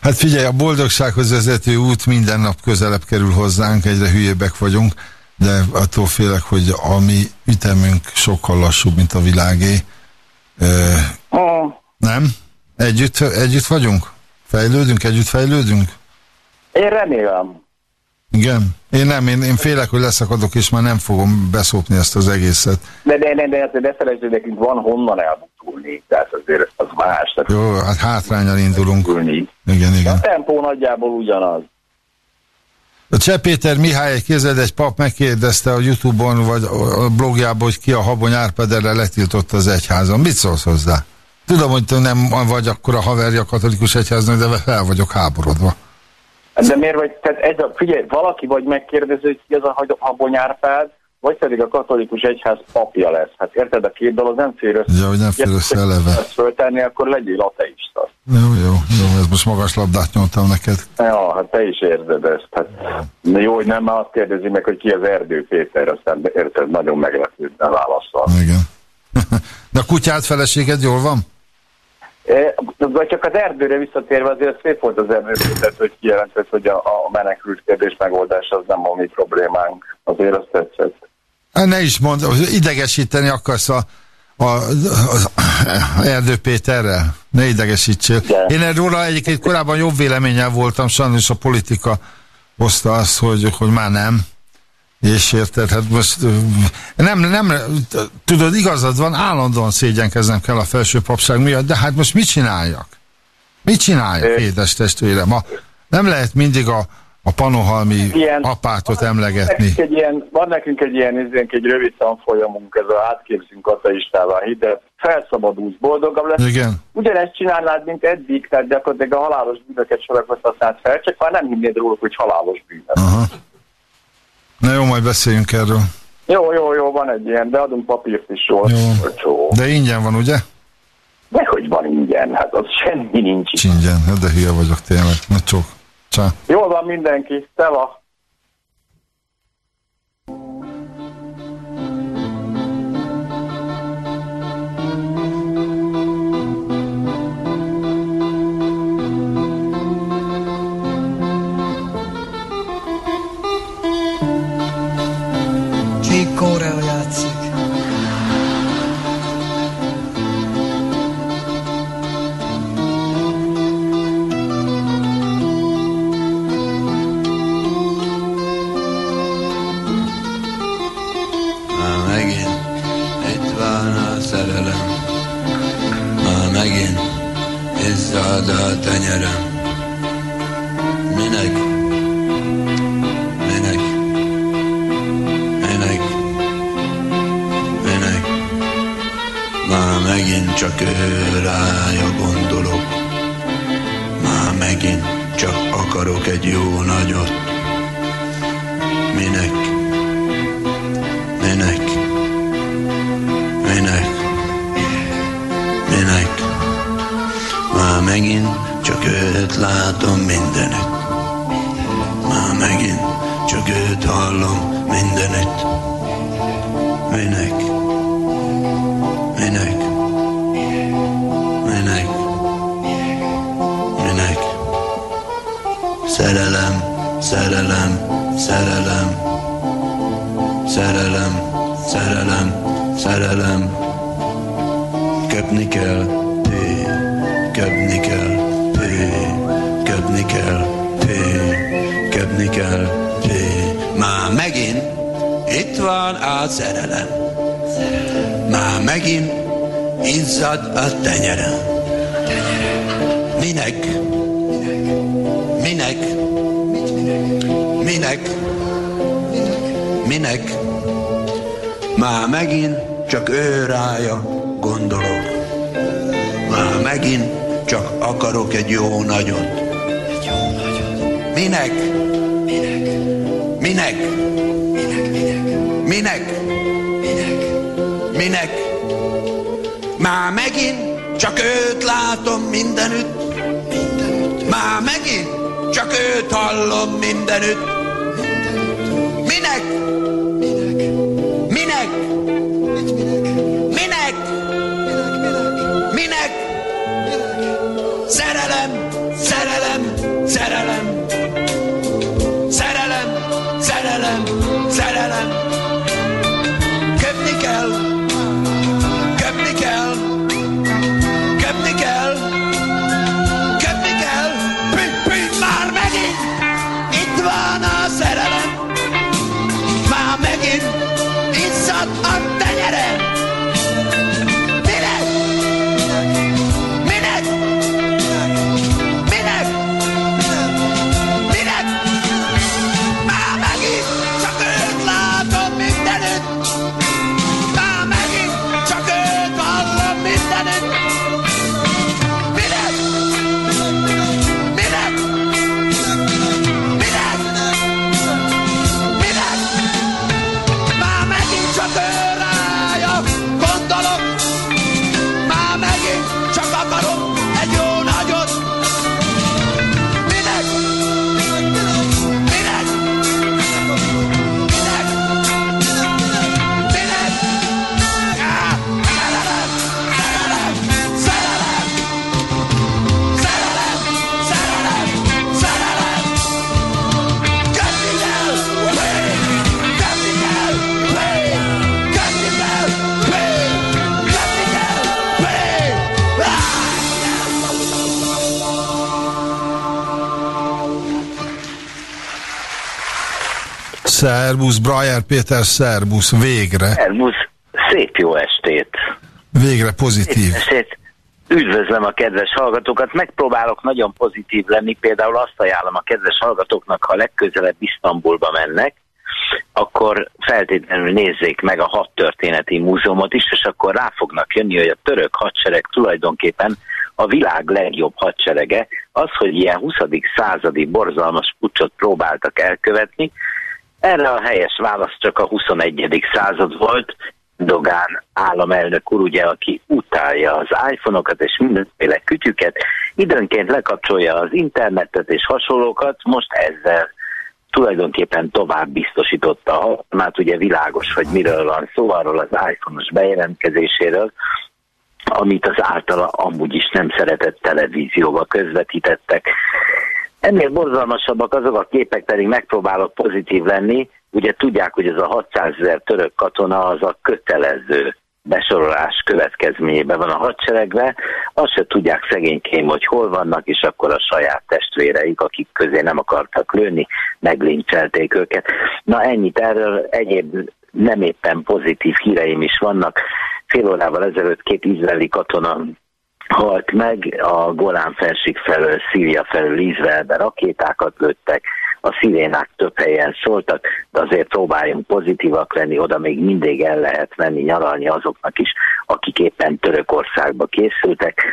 hát figyelj, a boldogsághoz vezető út minden nap közelebb kerül hozzánk, egyre hülyébbek vagyunk, de attól félek, hogy a mi ütemünk sokkal lassúbb, mint a világé. Ö, Hmm. nem? Együtt, együtt vagyunk? Fejlődünk, együtt fejlődünk? Én remélem. Igen? Én nem, én, én félek, hogy leszakadok, és már nem fogom beszopni ezt az egészet. De, de, de, de, de ne felejtsd, hogy nekünk van honnan elbutulni, tehát azért az más. Tehát Jó, hát hátrányal indulunk. Ülni. Igen, igen. A tempó nagyjából ugyanaz. A Cseh Péter Mihály, képzeld, egy pap megkérdezte a Youtube-on, vagy a blogjában, hogy ki a Habony Árpederre letiltotta az egyházon. Mit szólsz hozzá? Tudom, hogy te nem vagy akkor a haverja a katolikus egyháznak, de fel vagyok háborodva. De miért vagy, tehát ez a, figyelj, valaki vagy megkérdezi, hogy ki az a hagy- Habony Árpád, vagy pedig a katolikus egyház papja lesz. Hát érted, a két dolog nem fér össze. Ja, hogy nem fér össze eleve. Ezt föltenni, akkor legyél ateista. Jó, jó, jó, ez most magas labdát nyomtam neked. Ja, hát te is érzed ezt. Hát, de jó, hogy nem, már azt kérdezi meg, hogy ki az Erdő Péter, aztán érted, nagyon meglepődne válaszol. Igen. <laughs> De a kutyád feleséged jól van? Vagy csak az erdőre visszatérve, azért szép volt az erdő Péter, hogy kijelentett, hogy a, a menekült kérdés megoldása az nem a mi problémánk. Azért azt tetszett. Ne is mondd, idegesíteni akarsz a, a, az Erdő Péterrel. Ne idegesítsél. Igen. Én erről egyébként korábban jobb véleménnyel voltam, sajnos a politika hozta azt, hogy, hogy már nem. És érted, hát most nem, nem, tudod, igazad van, állandóan szégyenkeznem kell a felső papság miatt, de hát most mit csináljak? Mit csináljak, édes testvérem? Ma nem lehet mindig a, a panohalmi Ilyen- apátot emlegetni. Nekünk egy ilyen, van nekünk egy ilyen izénk, egy rövid tanfolyamunk, ez a átképzünk ateistává hitet, felszabadulsz, boldogabb lesz. Igen. Ugyanezt csinálnád, mint eddig, tehát gyakorlatilag a halálos bűnöket sorakat használt fel, csak már nem hinnéd róluk, hogy halálos bűnök. Aha. Na jó, majd beszéljünk erről. Jó, jó, jó, van egy ilyen, de adunk papírt is jól. Jó. Olcsó. De ingyen van, ugye? De hogy van ingyen, hát az semmi nincs. Ingyen, Hát de hülye vagyok tényleg. Na csók. Csá. Jól van mindenki, szeva. Tenyerem Minek? Minek? Minek? Minek? Már megint csak ő gondolok Már megint csak akarok egy jó nagyot Minek? Minek? Minek? Minek? Már megint őt látom mindenütt. Már megint csak őt hallom mindenütt. Minek? Minek? Minek? Minek? Szerelem, szerelem, szerelem. Szerelem, szerelem, szerelem, köpni kell, köpni kell, hé, köpni kell, hé, köpni kell, hé. Már megint itt van a szerelem, már megint izzad a tenyerem. Minek? Minek? Minek? Minek? Már megint csak ő rája gondolok. Már megint csak akarok egy jó nagyot. Minek? Minek? Minek? Minek? Minek? Már megint csak őt látom mindenütt. Már megint csak őt hallom mindenütt. Szerbusz, Brajer Péter, szerbusz, végre. Elmusz, szép jó estét. Végre pozitív. Szép estét. Üdvözlöm a kedves hallgatókat, megpróbálok nagyon pozitív lenni, például azt ajánlom a kedves hallgatóknak, ha legközelebb Isztambulba mennek, akkor feltétlenül nézzék meg a hat történeti múzeumot is, és akkor rá fognak jönni, hogy a török hadsereg tulajdonképpen a világ legjobb hadserege. Az, hogy ilyen 20. századi borzalmas pucsot próbáltak elkövetni, erre a helyes válasz csak a 21. század volt. Dogán államelnök úr, ugye, aki utálja az iPhone-okat és mindenféle kütyüket, időnként lekapcsolja az internetet és hasonlókat, most ezzel tulajdonképpen tovább biztosította, mert ugye világos, hogy miről van szó, arról az iPhone-os bejelentkezéséről, amit az általa amúgy is nem szeretett televízióba közvetítettek. Ennél borzalmasabbak azok a képek, pedig megpróbálok pozitív lenni. Ugye tudják, hogy ez a 600 ezer török katona az a kötelező besorolás következményében van a hadseregbe, azt se tudják szegénykém, hogy hol vannak, és akkor a saját testvéreik, akik közé nem akartak lőni, meglincselték őket. Na ennyit erről, egyéb nem éppen pozitív híreim is vannak. Fél órával ezelőtt két izraeli katona halt meg, a Golán felség felől, Szíria felől Izraelbe rakétákat lőttek, a szirénák több helyen szóltak, de azért próbáljunk pozitívak lenni, oda még mindig el lehet menni nyaralni azoknak is, akik éppen Törökországba készültek.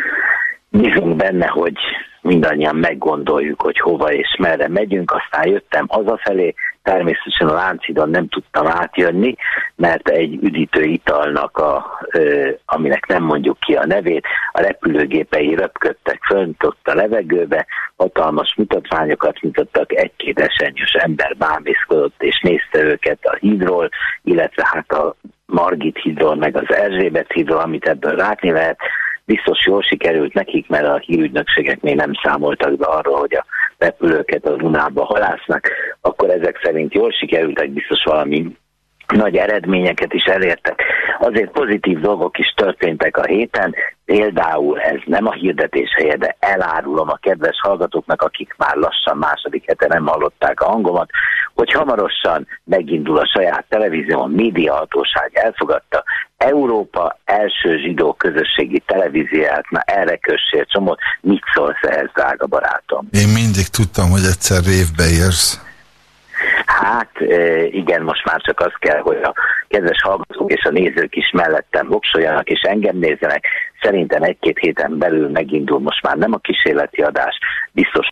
Bízunk benne, hogy mindannyian meggondoljuk, hogy hova és merre megyünk, aztán jöttem hazafelé, természetesen a Láncidon nem tudtam átjönni, mert egy üdítő italnak, a, ö, aminek nem mondjuk ki a nevét, a repülőgépei röpködtek fönt ott a levegőbe, hatalmas mutatványokat mutattak, egy-két esenyős ember bámészkodott és nézte őket a hídról, illetve hát a Margit hídról, meg az Erzsébet hídról, amit ebből látni lehet, biztos jól sikerült nekik, mert a hírügynökségek még nem számoltak be arról, hogy a repülőket a Dunába halásznak, akkor ezek szerint jól sikerültek, biztos valami nagy eredményeket is elértek. Azért pozitív dolgok is történtek a héten, például ez nem a hirdetés helye, de elárulom a kedves hallgatóknak, akik már lassan második hete nem hallották a hangomat, hogy hamarosan megindul a saját televízió, a médiahatóság elfogadta Európa első zsidó közösségi televízióját, na erre kössél csomót, mit szólsz ehhez, drága barátom? Én mindig tudtam, hogy egyszer révbe érsz. Hát e, igen, most már csak az kell, hogy a kedves hallgatók és a nézők is mellettem voksoljanak és engem nézzenek. Szerintem egy-két héten belül megindul most már nem a kísérleti adás, biztos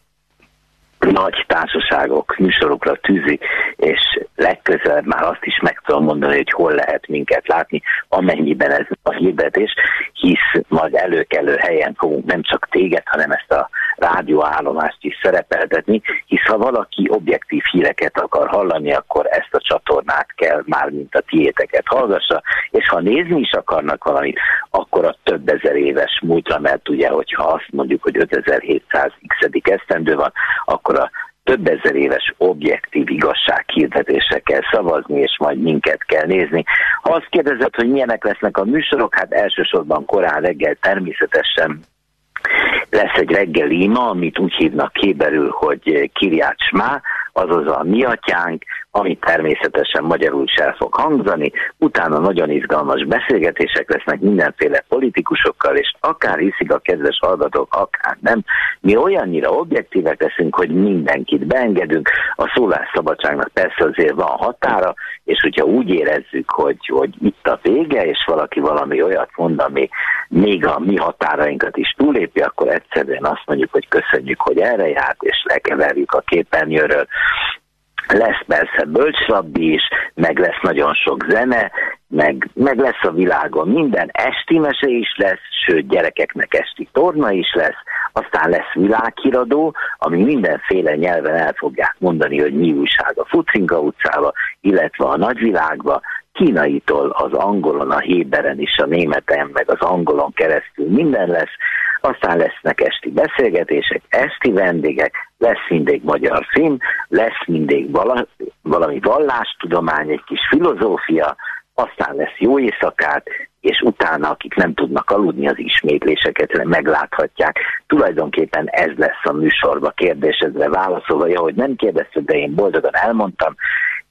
nagy társaságok műsorokra tűzik, és legközelebb már azt is meg tudom mondani, hogy hol lehet minket látni, amennyiben ez a hirdetés, hisz majd előkelő helyen fogunk nem csak téged, hanem ezt a rádióállomást is szerepeltetni, hisz ha valaki objektív híreket akar hallani, akkor ezt a csatornát kell már, mint a tiéteket hallgassa, és ha nézni is akarnak valamit, akkor a több ezer éves múltra, mert ugye, hogyha azt mondjuk, hogy 5700 x esztendő van, akkor a több ezer éves objektív igazság hirdetésre kell szavazni, és majd minket kell nézni. Ha azt kérdezed, hogy milyenek lesznek a műsorok, hát elsősorban korán reggel természetesen lesz egy reggeli ima, amit úgy hívnak kéberül, hogy Kiriát Smá, azaz a mi atyánk, ami természetesen magyarul is el fog hangzani, utána nagyon izgalmas beszélgetések lesznek mindenféle politikusokkal, és akár hiszik a kedves hallgatók, akár nem, mi olyannyira objektívek leszünk, hogy mindenkit beengedünk, a szólásszabadságnak persze azért van határa, és hogyha úgy érezzük, hogy, hogy itt a vége, és valaki valami olyat mond, ami még a mi határainkat is túlépi, akkor egyszerűen azt mondjuk, hogy köszönjük, hogy erre járt, és lekeverjük a képernyőről. Lesz persze bölcsrabbi is, meg lesz nagyon sok zene, meg, meg lesz a világon minden, esti mese is lesz, sőt gyerekeknek esti torna is lesz, aztán lesz világhíradó, ami mindenféle nyelven el fogják mondani, hogy mi újság a Futringa utcába, illetve a nagyvilágba, kínaitól az angolon, a héberen is, a németen, meg az angolon keresztül minden lesz, aztán lesznek esti beszélgetések, esti vendégek, lesz mindig magyar film, lesz mindig vala, valami vallástudomány, egy kis filozófia, aztán lesz jó éjszakát, és utána, akik nem tudnak aludni, az ismétléseket megláthatják. Tulajdonképpen ez lesz a műsorba kérdésedre válaszolva, hogy nem kérdezted, de én boldogan elmondtam,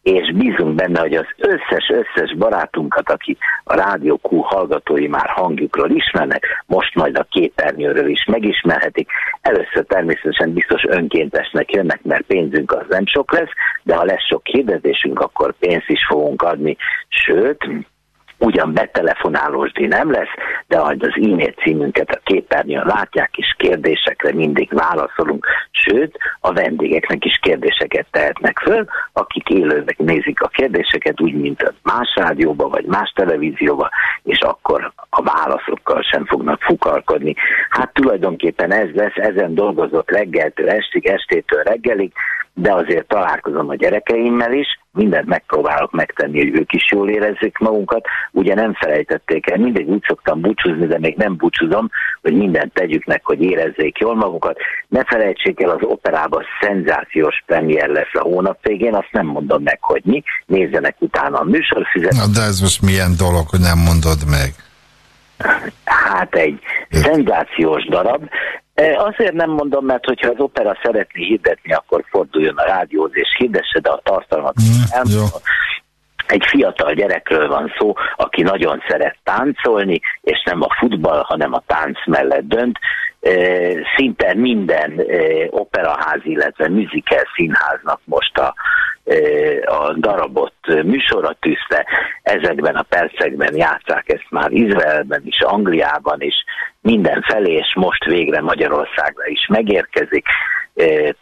és bízunk benne, hogy az összes-összes barátunkat, akik a Rádió Q hallgatói már hangjukról ismernek, most majd a képernyőről is megismerhetik. Először természetesen biztos önkéntesnek jönnek, mert pénzünk az nem sok lesz, de ha lesz sok hirdetésünk, akkor pénzt is fogunk adni. Sőt, ugyan betelefonálós díj nem lesz, de majd az e-mail címünket a képernyőn látják, és kérdésekre mindig válaszolunk, sőt, a vendégeknek is kérdéseket tehetnek föl, akik élőben nézik a kérdéseket, úgy, mint más rádióba, vagy más televízióba, és akkor a válaszokkal sem fognak fukarkodni. Hát tulajdonképpen ez lesz, ezen dolgozott reggeltől estig, estétől reggelig, de azért találkozom a gyerekeimmel is, mindent megpróbálok megtenni, hogy ők is jól érezzék magunkat. Ugye nem felejtették el, mindig úgy szoktam búcsúzni, de még nem búcsúzom, hogy mindent tegyük meg, hogy érezzék jól magukat. Ne felejtsék el, az operában szenzációs premier lesz a hónap végén, azt nem mondom meg, hogy mi. Nézzenek utána a műsorfüzet. Na de ez most milyen dolog, hogy nem mondod meg? Hát egy szenzációs darab. Azért nem mondom, mert hogyha az opera szeretné hirdetni, akkor forduljon a rádióhoz és hirdesse, de a tartalmat elmondom. Egy fiatal gyerekről van szó, aki nagyon szeret táncolni, és nem a futball, hanem a tánc mellett dönt. Szinte minden operaház, illetve musical színháznak most a, a darabot műsorra tűzte. Ezekben a percekben játszák ezt már Izraelben is, Angliában is, mindenfelé, és most végre Magyarországra is megérkezik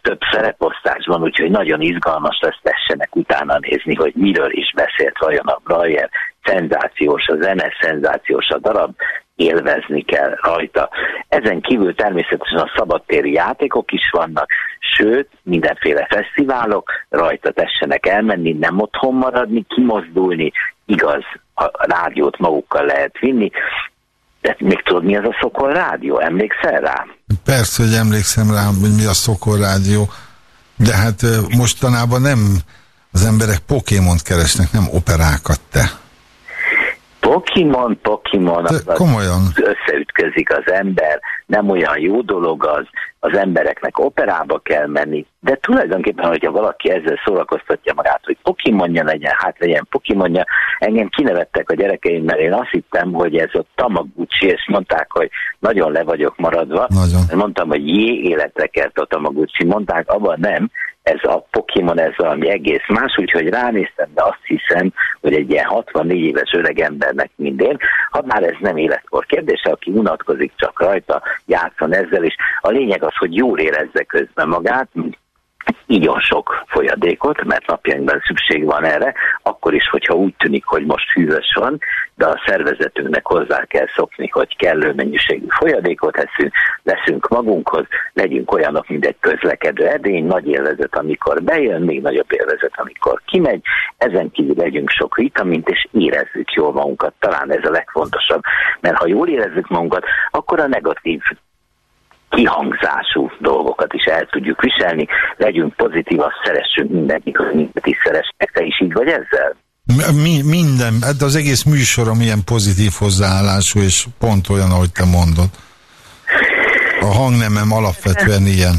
több szereposztásban, úgyhogy nagyon izgalmas lesz, tessenek utána nézni, hogy miről is beszélt vajon a Brajer. Szenzációs a zene, szenzációs a darab, élvezni kell rajta. Ezen kívül természetesen a szabadtéri játékok is vannak, sőt, mindenféle fesztiválok, rajta tessenek elmenni, nem otthon maradni, kimozdulni, igaz, a rádiót magukkal lehet vinni, de még tudod, mi az a Szokol Rádió? Emlékszel rá? Persze, hogy emlékszem rá, hogy mi a Szokor Rádió, de hát mostanában nem Az emberek Pokémont keresnek, nem operákat, te. Pokimon, Pokimon, Te, az, az komolyan. összeütközik az ember, nem olyan jó dolog az, az embereknek operába kell menni, de tulajdonképpen, hogyha valaki ezzel szórakoztatja magát, hogy Pokimonja legyen, hát legyen Pokimonja, engem kinevettek a gyerekeim, mert én azt hittem, hogy ez a Tamaguchi, és mondták, hogy nagyon le vagyok maradva. Nagyon. Mondtam, hogy jé, életre kelt a Tamaguchi. Mondták, abban nem, ez a Pokémon, ez valami egész más, úgyhogy ránéztem, de azt hiszem, hogy egy ilyen 64 éves öreg embernek mindén, ha már ez nem életkor kérdése, aki unatkozik csak rajta, játszon ezzel, és a lényeg az, hogy jól érezze közben magát, igyon sok folyadékot, mert napjainkban szükség van erre, akkor is, hogyha úgy tűnik, hogy most hűvös van, de a szervezetünknek hozzá kell szokni, hogy kellő mennyiségű folyadékot eszünk, leszünk magunkhoz, legyünk olyanok, mint egy közlekedő edény, nagy élvezet, amikor bejön, még nagyobb élvezet, amikor kimegy, ezen kívül legyünk sok vitamint, és érezzük jól magunkat. Talán ez a legfontosabb, mert ha jól érezzük magunkat, akkor a negatív kihangzású dolgokat is el tudjuk viselni, legyünk pozitívak, szeressünk mindenkit, hogy minket is szeressenek. Te is így vagy ezzel? Mi, minden, hát az egész műsorom ilyen pozitív hozzáállású, és pont olyan, ahogy te mondod. A hangnemem alapvetően ilyen.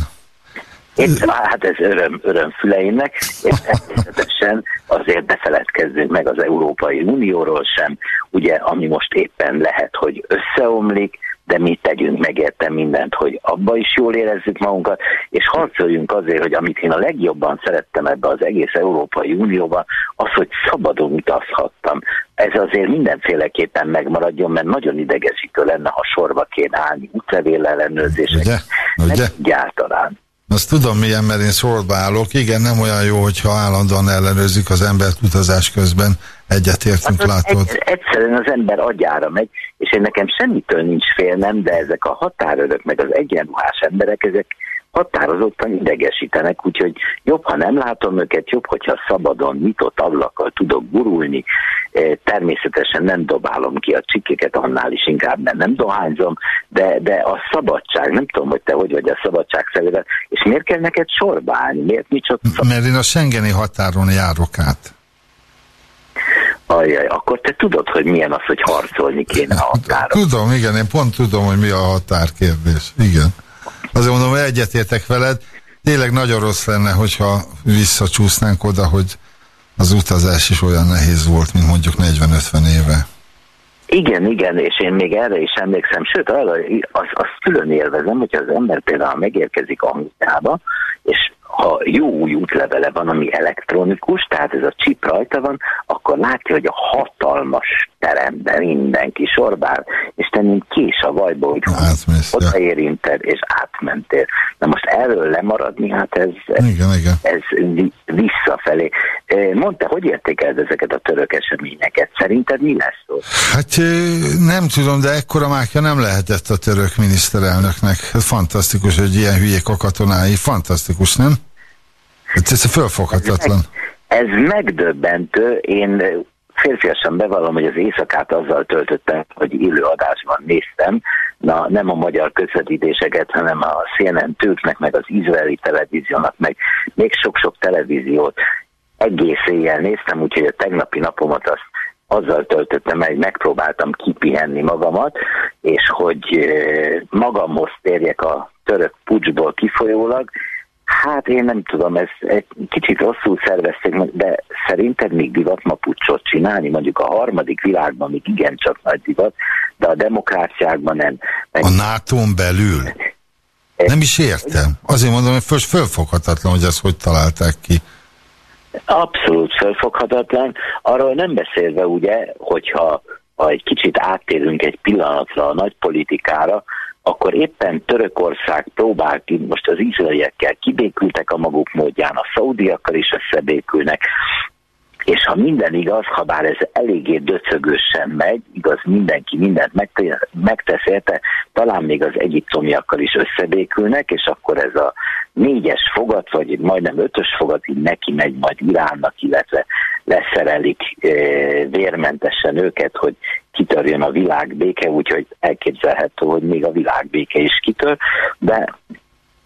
Itt, hát ez öröm, öröm füleimnek, és természetesen azért ne feledkezzünk meg az Európai Unióról sem, ugye, ami most éppen lehet, hogy összeomlik, de mi tegyünk meg érte mindent, hogy abba is jól érezzük magunkat, és harcoljunk azért, hogy amit én a legjobban szerettem ebbe az egész Európai Unióban, az, hogy szabadon utazhattam. Ez azért mindenféleképpen megmaradjon, mert nagyon idegesítő lenne, ha sorba kéne állni útlevél ellenőrzések. Ugye? Nem Ugye? egyáltalán. Azt tudom milyen, mert én sorba állok. Igen, nem olyan jó, hogyha állandóan ellenőrzik az embert utazás közben. Egyetértünk, Hát látod. egy, egyszerűen az ember agyára megy, és én nekem semmitől nincs félnem, de ezek a határőrök, meg az egyenruhás emberek, ezek határozottan idegesítenek, úgyhogy jobb, ha nem látom őket, jobb, hogyha szabadon, nyitott ablakkal tudok gurulni. Eh, Természetesen nem dobálom ki a csikkéket, annál is inkább, mert nem dohányzom, de, de a szabadság, nem tudom, hogy te hogy vagy a szabadság szervezet, és miért kell neked sorba állni? Miért mi csak Mert én a Schengeni határon járok át. Ajaj, akkor te tudod, hogy milyen az, hogy harcolni kéne a határon. Tudom, igen, én pont tudom, hogy mi a határkérdés. Igen. Azért mondom, hogy egyetértek veled. Tényleg nagyon rossz lenne, hogyha visszacsúsznánk oda, hogy az utazás is olyan nehéz volt, mint mondjuk 40-50 éve. Igen, igen, és én még erre is emlékszem, sőt, arra, azt, azt külön élvezem, hogyha az ember például megérkezik Angliába, és ha jó új útlevele van, ami elektronikus, tehát ez a chip rajta van, akkor látja, hogy a hatalmas teremben mindenki sorbál, és te mint kés a vajba, hogy ja. odaérinted, és átmentél. Na most erről lemaradni, hát ez, ez, Igen, igen. ez vi- visszafelé. Mondta, hogy értékeled ezeket a török eseményeket? Szerinted mi lesz ott? Hát nem tudom, de ekkora mákja nem lehetett a török miniszterelnöknek. Ez fantasztikus, hogy ilyen hülyék a katonái. Fantasztikus, nem? Hát ez fölfoghatatlan. Ez megdöbbentő. Én férfiasan bevallom, hogy az éjszakát azzal töltöttem, hogy élő adásban néztem, na, nem a magyar közvetítéseket, hanem a CNN tőknek, meg az izraeli televíziónak, meg még sok-sok televíziót. Egész éjjel néztem, úgyhogy a tegnapi napomat azt azzal töltöttem hogy megpróbáltam kipihenni magamat, és hogy eh, magamhoz térjek a török pucsból kifolyólag, Hát én nem tudom, ez egy kicsit rosszul szervezték meg, de szerinted még divat ma pucsot csinálni? Mondjuk a harmadik világban még igencsak nagy divat, de a demokráciákban nem. Meg A NATO-n belül? Nem is értem. Azért mondom, hogy föl, fölfoghatatlan, hogy ezt hogy találták ki. Abszolút felfoghatatlan. Arról nem beszélve ugye, hogyha ha egy kicsit áttérünk egy pillanatra a nagy politikára, akkor éppen Törökország próbál ki, most az izraeliekkel kibékültek a maguk módján, a szaudiakkal is összebékülnek, és ha minden igaz, ha bár ez eléggé döcögősen megy, igaz, mindenki mindent megte- megtesz érte, talán még az egyiptomiakkal is összebékülnek, és akkor ez a négyes fogat, vagy majdnem ötös fogat így neki megy majd Iránnak, illetve leszerelik e, vérmentesen őket, hogy kitörjön a világbéke, úgyhogy elképzelhető, hogy még a világbéke is kitör, de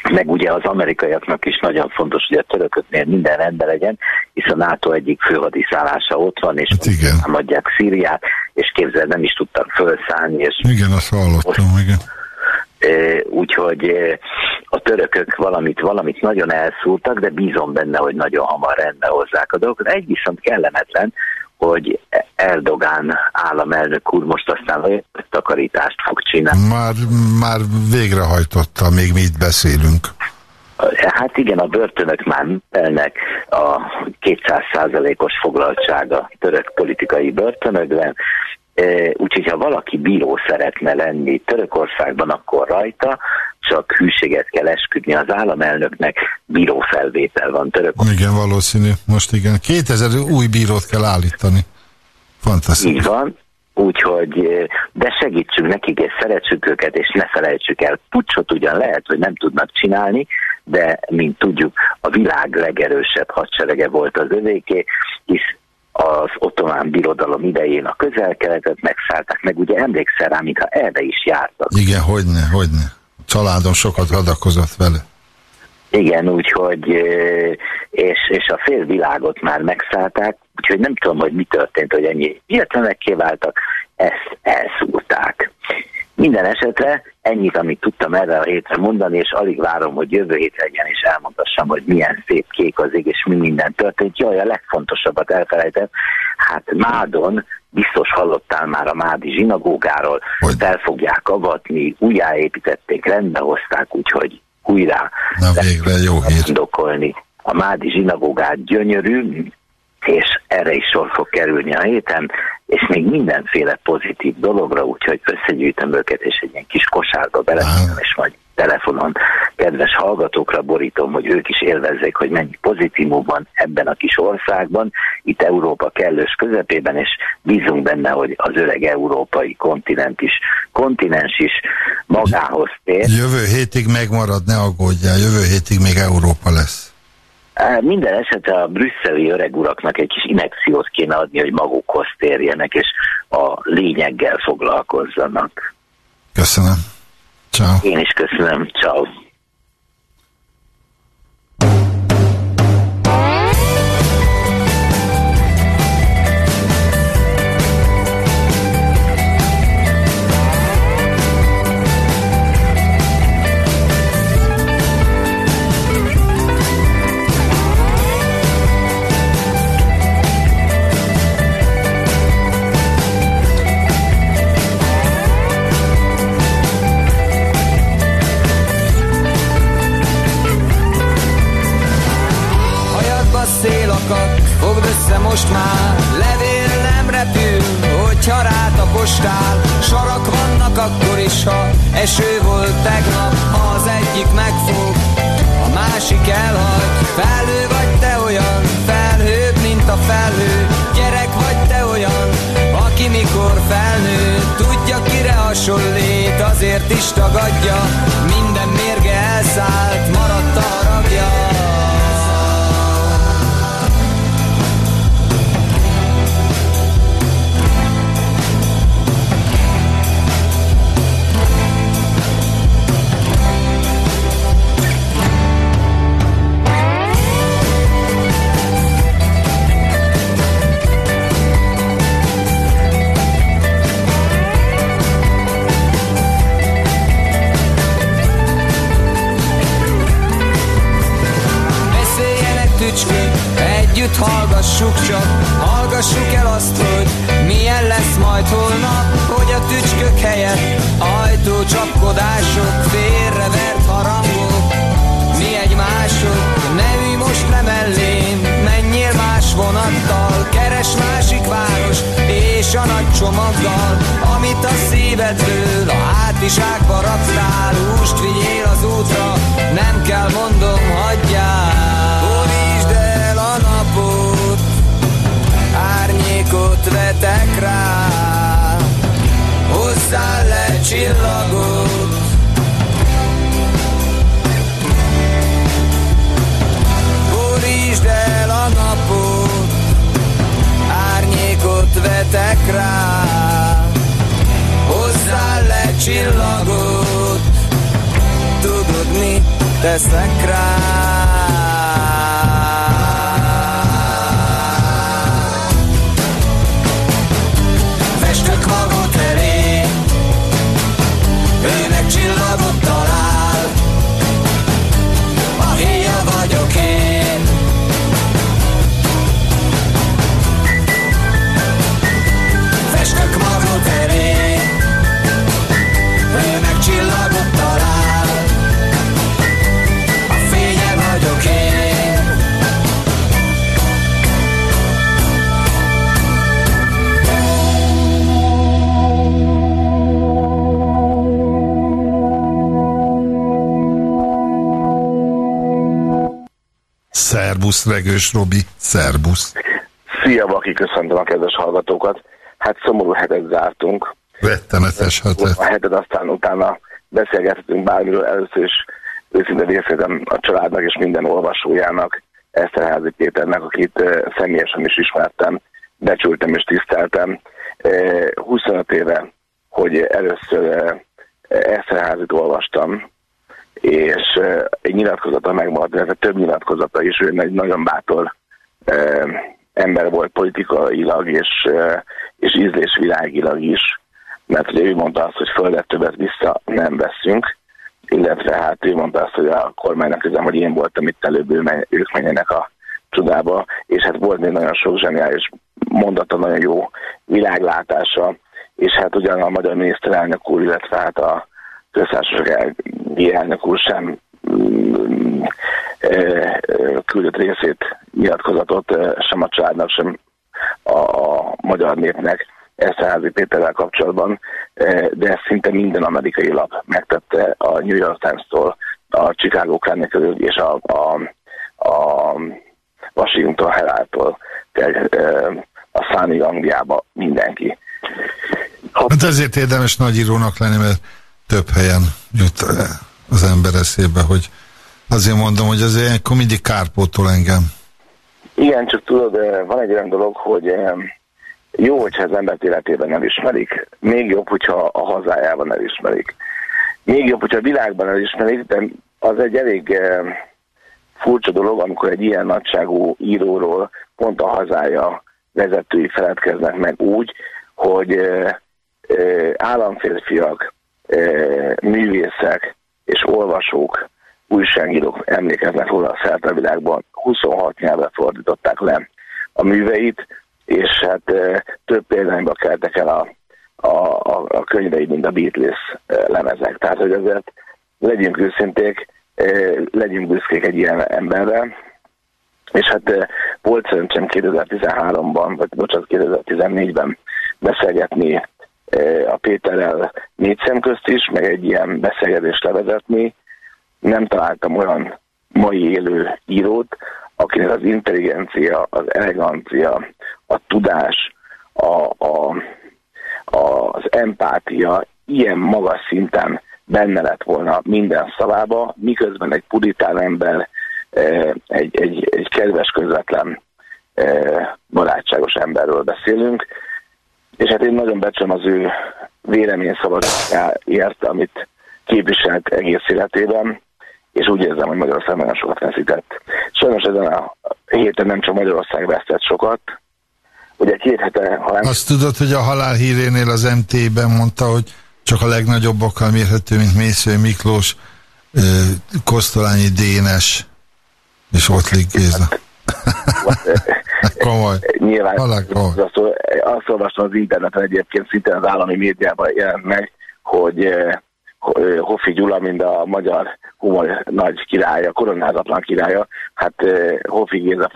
meg ugye az amerikaiaknak is nagyon fontos, hogy a törököknél minden rendben legyen, hisz a NATO egyik főhadiszállása ott van, és hát támadják Szíriát, és képzel nem is tudtak felszállni, és Igen, azt hallottam, igen. Ö, úgyhogy a törökök valamit, valamit nagyon elszúrtak, de bízom benne, hogy nagyon hamar rendbe hozzák a dolgokat. Egy viszont kellemetlen, hogy Erdogán államelnök úr most aztán olyan takarítást fog csinálni. Már, már végrehajtotta, még mi itt beszélünk. Hát igen, a börtönök már mennek a 200%-os foglaltsága török politikai börtönökben, E, úgyhogy ha valaki bíró szeretne lenni Törökországban, akkor rajta, csak hűséget kell esküdni az államelnöknek, bírófelvétel van Törökországban. Igen, valószínű. Most igen. 2000 új bírót kell állítani. Fantasztikus. Így van, úgyhogy, eh, de segítsünk nekik, és szeretjük őket, és ne felejtsük el. Pucsot ugyan lehet, hogy nem tudnak csinálni, de mint tudjuk, a világ legerősebb hadserege volt az övéké, hisz az ottomán birodalom idején a közel-keletet megszállták, meg ugye emlékszel rá, mintha erre is jártak. Igen, hogyne, hogyne. Családom sokat adakozott vele. Igen, úgyhogy, eh, és, és a fél világot már megszállták, úgyhogy nem tudom, hogy mi történt, hogy ennyi hirtelenekké váltak, ezt elszúrták. Minden esetre ennyit, amit tudtam erre a hétre mondani, és alig várom, hogy jövő hétre legyen, és elmondhassam, hogy milyen szép kék az ég, és mi minden történt. Jaj, a legfontosabbat elfelejtem. Hát Mádon, biztos hallottál már a Mádi zsinagógáról, hogy fel fogják avatni, újjáépítették, rendbe hozták, úgyhogy újra Na végre jó hír. indokolni. A Mádi zsinagógát gyönyörű, és erre is sor fog kerülni a héten, és még mindenféle pozitív dologra, úgyhogy összegyűjtöm őket, és egy ilyen kis kosárba beletetem, és majd telefonon kedves hallgatókra borítom, hogy ők is élvezzék, hogy mennyi pozitívum van ebben a kis országban, itt Európa kellős közepében, és bízunk benne, hogy az öreg európai kontinent is, kontinens is magához tér. Jövő hétig megmarad, ne aggódjál, jövő hétig még Európa lesz. Minden esetre a brüsszeli öreg uraknak egy kis inekciót kéne adni, hogy magukhoz térjenek, és a lényeggel foglalkozzanak. Köszönöm. Ciao. Én is köszönöm. Ciao. Ha eső volt tegnap Ha az egyik megfog, a másik elhagy Felhő vagy te olyan, felhőbb, mint a felhő. Gyerek vagy te olyan, aki mikor felnő. Tudja kire hasonlít, azért is tagadja. Minden mérge elszállt, maradt a haragja Szerbusz, Regős Robi, szerbusz. Szia, Baki, köszöntöm a kedves hallgatókat. Hát szomorú hetet zártunk. Rettenetes hetet. A hetet aztán utána beszélgethetünk bármiről. Először is őszinte részletem a családnak és minden olvasójának, Eszterházi Péternek, akit személyesen is ismertem, becsültem és tiszteltem. Eh, 25 éve, hogy először Eszterházit olvastam, és egy nyilatkozata megmaradt, illetve több nyilatkozata is, ő egy nagyon bátor ember volt politikailag és, és ízlésvilágilag is, mert ugye ő mondta azt, hogy földet többet vissza nem veszünk, illetve hát ő mondta azt, hogy a kormánynak üzem, hogy én voltam itt előbb, ők menjenek a csodába, és hát volt még nagyon sok zseniális mondata, nagyon jó világlátása, és hát ugyan a magyar miniszterelnök úr, illetve hát a köztársasági elnök úr sem mm, küldött részét, nyilatkozatot sem a családnak, sem a, magyar népnek Eszterházi Péterrel kapcsolatban, de szinte minden amerikai lap megtette a New York Times-tól, a Chicago Chronicle és a, a, a Washington Herald-tól, a Sunny Angliába mindenki. Hát ezért érdemes nagyírónak lenni, mert több helyen jut eh, az ember eszébe, hogy azért mondom, hogy azért ilyenkor mindig kárpótol engem. Igen, csak tudod, eh, van egy olyan dolog, hogy eh, jó, hogyha az embert életében elismerik, még jobb, hogyha a hazájában elismerik. Még jobb, hogyha a világban elismerik, de az egy elég furcsa dolog, amikor egy ilyen nagyságú íróról pont a hazája vezetői feledkeznek meg úgy, hogy államférfiak, művészek és olvasók, újságírók emlékeznek róla szerte a világban. 26 nyelvre fordították le a műveit, és hát eh, több példányba keltek el a, a, a, a könyvei, mint a Beatles eh, lemezek. Tehát, hogy azért legyünk őszinték, legyünk büszkék egy ilyen emberre, és hát volt szerencsém 2013-ban, vagy bocsánat, 2014-ben beszélgetni a Péterrel négy szem közt is, meg egy ilyen beszélgetést levezetni. Nem találtam olyan mai élő írót, akinek az intelligencia, az elegancia, a tudás, a, a, a, az empátia ilyen magas szinten benne lett volna minden szavába, miközben egy puritán ember, eh, egy, egy, egy kedves, közvetlen, eh, barátságos emberről beszélünk, és hát én nagyon becsülöm az ő vélemény szabadságért, amit képviselt egész életében, és úgy érzem, hogy Magyarország nagyon sokat veszített. Sajnos ezen a héten nem csak Magyarország vesztett sokat, ugye két hete, ha nem... Azt tudod, hogy a halál hírénél az MT-ben mondta, hogy csak a legnagyobbakkal mérhető, mint Mészői Miklós, Kosztolányi Dénes és Ottlik Géza. <laughs> Komoly. Nyilván Halál, komoly. azt, azt olvastam az interneten egyébként, szintén az állami médiában jelent meg, hogy eh, Ho- Hoffi Gyula, mint a magyar humor nagy királya, koronázatlan királya, hát eh, Hoffi Géza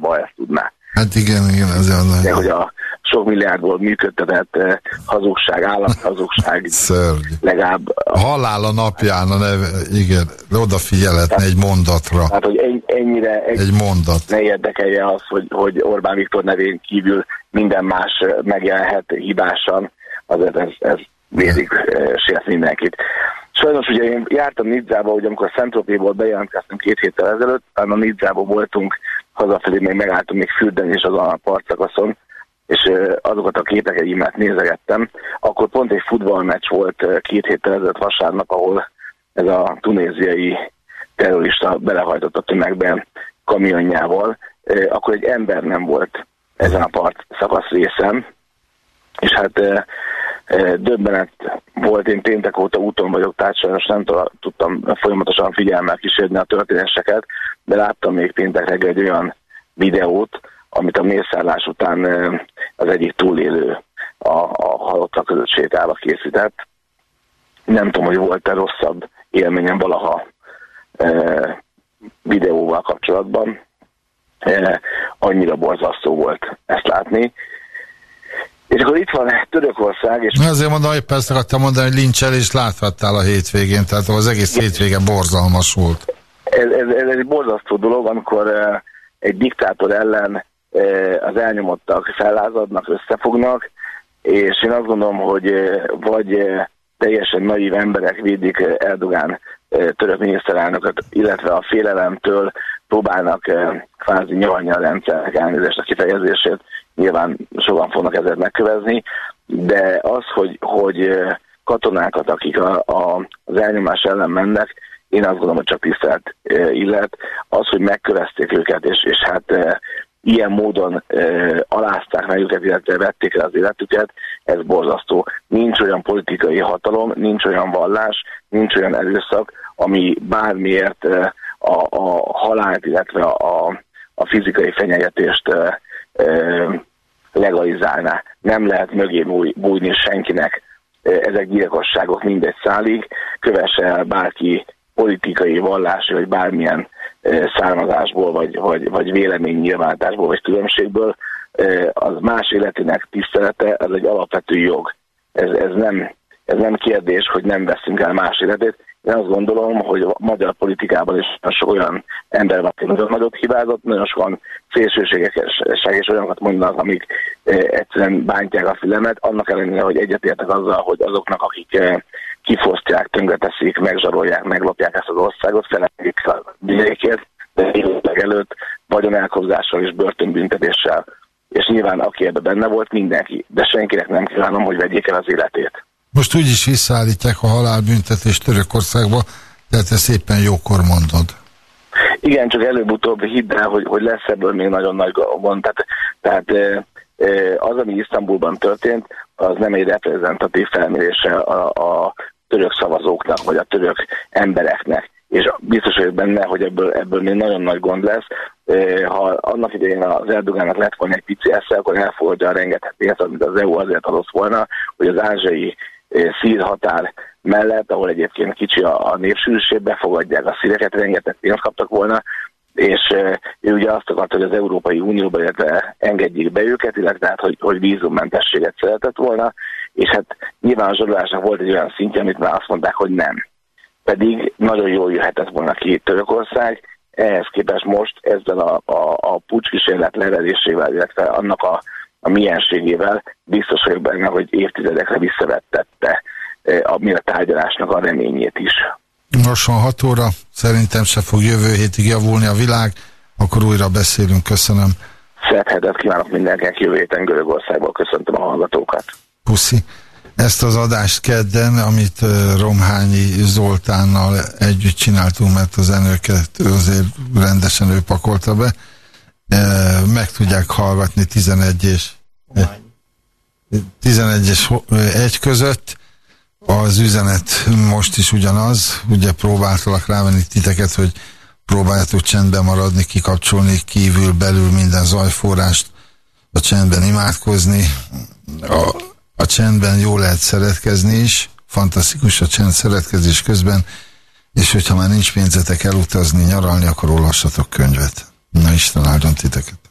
ha ezt tudná. Hát igen, igen, ez olyan De hogy a sok milliárdból működtetett eh, hazugság, államhazugság <laughs> Szörny. legalább A halál a napján, a neve, igen, odafigyelhetne egy mondatra. Hát, hogy en- ennyire egy, Egy mondat. ne érdekelje az, hogy, hogy Orbán Viktor nevén kívül minden más eh, megjelenhet hibásan, azért ez, ez védik, eh, sért mindenkit. Sajnos ugye én jártam Nidzába, hogy amikor Szentropéból bejelentkeztünk két héttel ezelőtt, utána Nidzába voltunk, hazafelé még megálltunk még fürdeni is azon a partszakaszon, és azokat a képeket nézegettem, akkor pont egy futballmeccs volt két héttel ezelőtt vasárnap, ahol ez a tunéziai terrorista belehajtott a tömegbe kamionjával, akkor egy ember nem volt ezen a part szakasz részen, és hát döbbenet volt, én péntek óta úton vagyok, tehát sajnos nem tudtam folyamatosan figyelmel kísérni a történéseket, de láttam még péntek reggel egy olyan videót, amit a mészárlás után az egyik túlélő a, a halottak között sétálva készített. Nem tudom, hogy volt-e rosszabb élményem valaha eh, videóval kapcsolatban. Eh, annyira borzasztó volt ezt látni. És akkor itt van Törökország, és Na, Azért mondom, hogy persze akartam mondani, hogy lincselést láthattál a hétvégén, tehát az egész hétvége borzalmas volt. ez, ez, ez egy borzasztó dolog, amikor eh, egy diktátor ellen eh, az elnyomottak fellázadnak, összefognak, és én azt gondolom, hogy eh, vagy eh, teljesen naív emberek védik Erdogán török miniszterelnököt, illetve a félelemtől próbálnak eh, kvázi nyolni a rendszernek elnézést a kifejezését. Nyilván sokan fognak ezért megkövezni, de az, hogy, hogy eh, katonákat, akik a, a, az elnyomás ellen mennek, én azt gondolom, hogy csak tisztelt eh, illet. Az, hogy megkövezték őket, és, és hát ilyen módon eh, alázták meg őket, illetve vették el az életüket, ez borzasztó. Nincs olyan politikai hatalom, nincs olyan vallás, nincs olyan erőszak, ami bármiért eh, a, a halált, illetve a, a fizikai fenyegetést eh, eh, legalizálná. Nem lehet mögé búj, bújni senkinek. Ezek gyilkosságok mindegy szálig, kövesse el bárki politikai, vallási, vagy bármilyen származásból, vagy, vagy, vagy véleménynyilvánításból, vagy különbségből, az más életének tisztelete, ez egy alapvető jog. Ez, ez, nem, ez nem kérdés, hogy nem veszünk el más életét. Én azt gondolom, hogy a magyar politikában is olyan ember van, aki nagyon nagyot hibázott, nagyon sokan szélsőségesek és olyanokat mondanak, amik eh, egyszerűen bántják a fülemet, annak ellenére, hogy egyetértek azzal, hogy azoknak, akik eh, kifosztják, tönkreteszik, megzsarolják, meglopják ezt az országot, felelődik a vidékért, de előtt vagyonelkobzással és börtönbüntetéssel. És nyilván aki ebben benne volt, mindenki. De senkinek nem kívánom, hogy vegyék el az életét. Most úgyis visszaállítják a halálbüntetést Törökországba, tehát ezt szépen jókor mondod. Igen, csak előbb-utóbb hidd el, hogy, hogy lesz ebből még nagyon nagy gond. Tehát, tehát eh, eh, az, ami Isztambulban történt, az nem egy reprezentatív felmérése a, a török szavazóknak, vagy a török embereknek. És biztos vagyok benne, hogy ebből, ebből még nagyon nagy gond lesz. Eh, Ha annak idején az Erdogánnak lett volna egy pici esze, akkor elfogadja a rengeteg pénzt, amit az EU azért adott volna, hogy az ázsiai szír határ mellett, ahol egyébként kicsi a, a népsűrűség, befogadják a szíreket, rengeteg pénzt kaptak volna, és eh, ő ugye azt akarta, hogy az Európai Unióba, illetve engedjék be őket, illetve hát, hogy, hogy vízummentességet szeretett volna, és hát nyilván a zsarolásnak volt egy olyan szintje, amit már azt mondták, hogy nem. Pedig nagyon jól jöhetett volna ki Törökország, ehhez képest most ezzel a, a, a pucskísérlet levelésével, illetve annak a, a mienségével biztos vagyok benne, hogy évtizedekre visszavettette eh, a, mi a tárgyalásnak a reményét is. Lassan 6 óra, szerintem se fog jövő hétig javulni a világ, akkor újra beszélünk, köszönöm. Szebb hetet kívánok mindenkinek jövő héten Görögországból, köszöntöm a hallgatókat. Puszi. Ezt az adást kedden, amit ö, Romhányi Zoltánnal együtt csináltunk, mert az enőket azért rendesen ő pakolta be, meg tudják hallgatni 11 és 11 és ho- ö, 1 között. Az üzenet most is ugyanaz, ugye próbáltalak rávenni titeket, hogy próbáljátok csendben maradni, kikapcsolni kívül, belül minden zajforrást, a csendben imádkozni, a, a csendben jó lehet szeretkezni is, fantasztikus a csend szeretkezés közben, és hogyha már nincs pénzetek elutazni, nyaralni, akkor olvassatok könyvet. Na Isten áldjon titeket.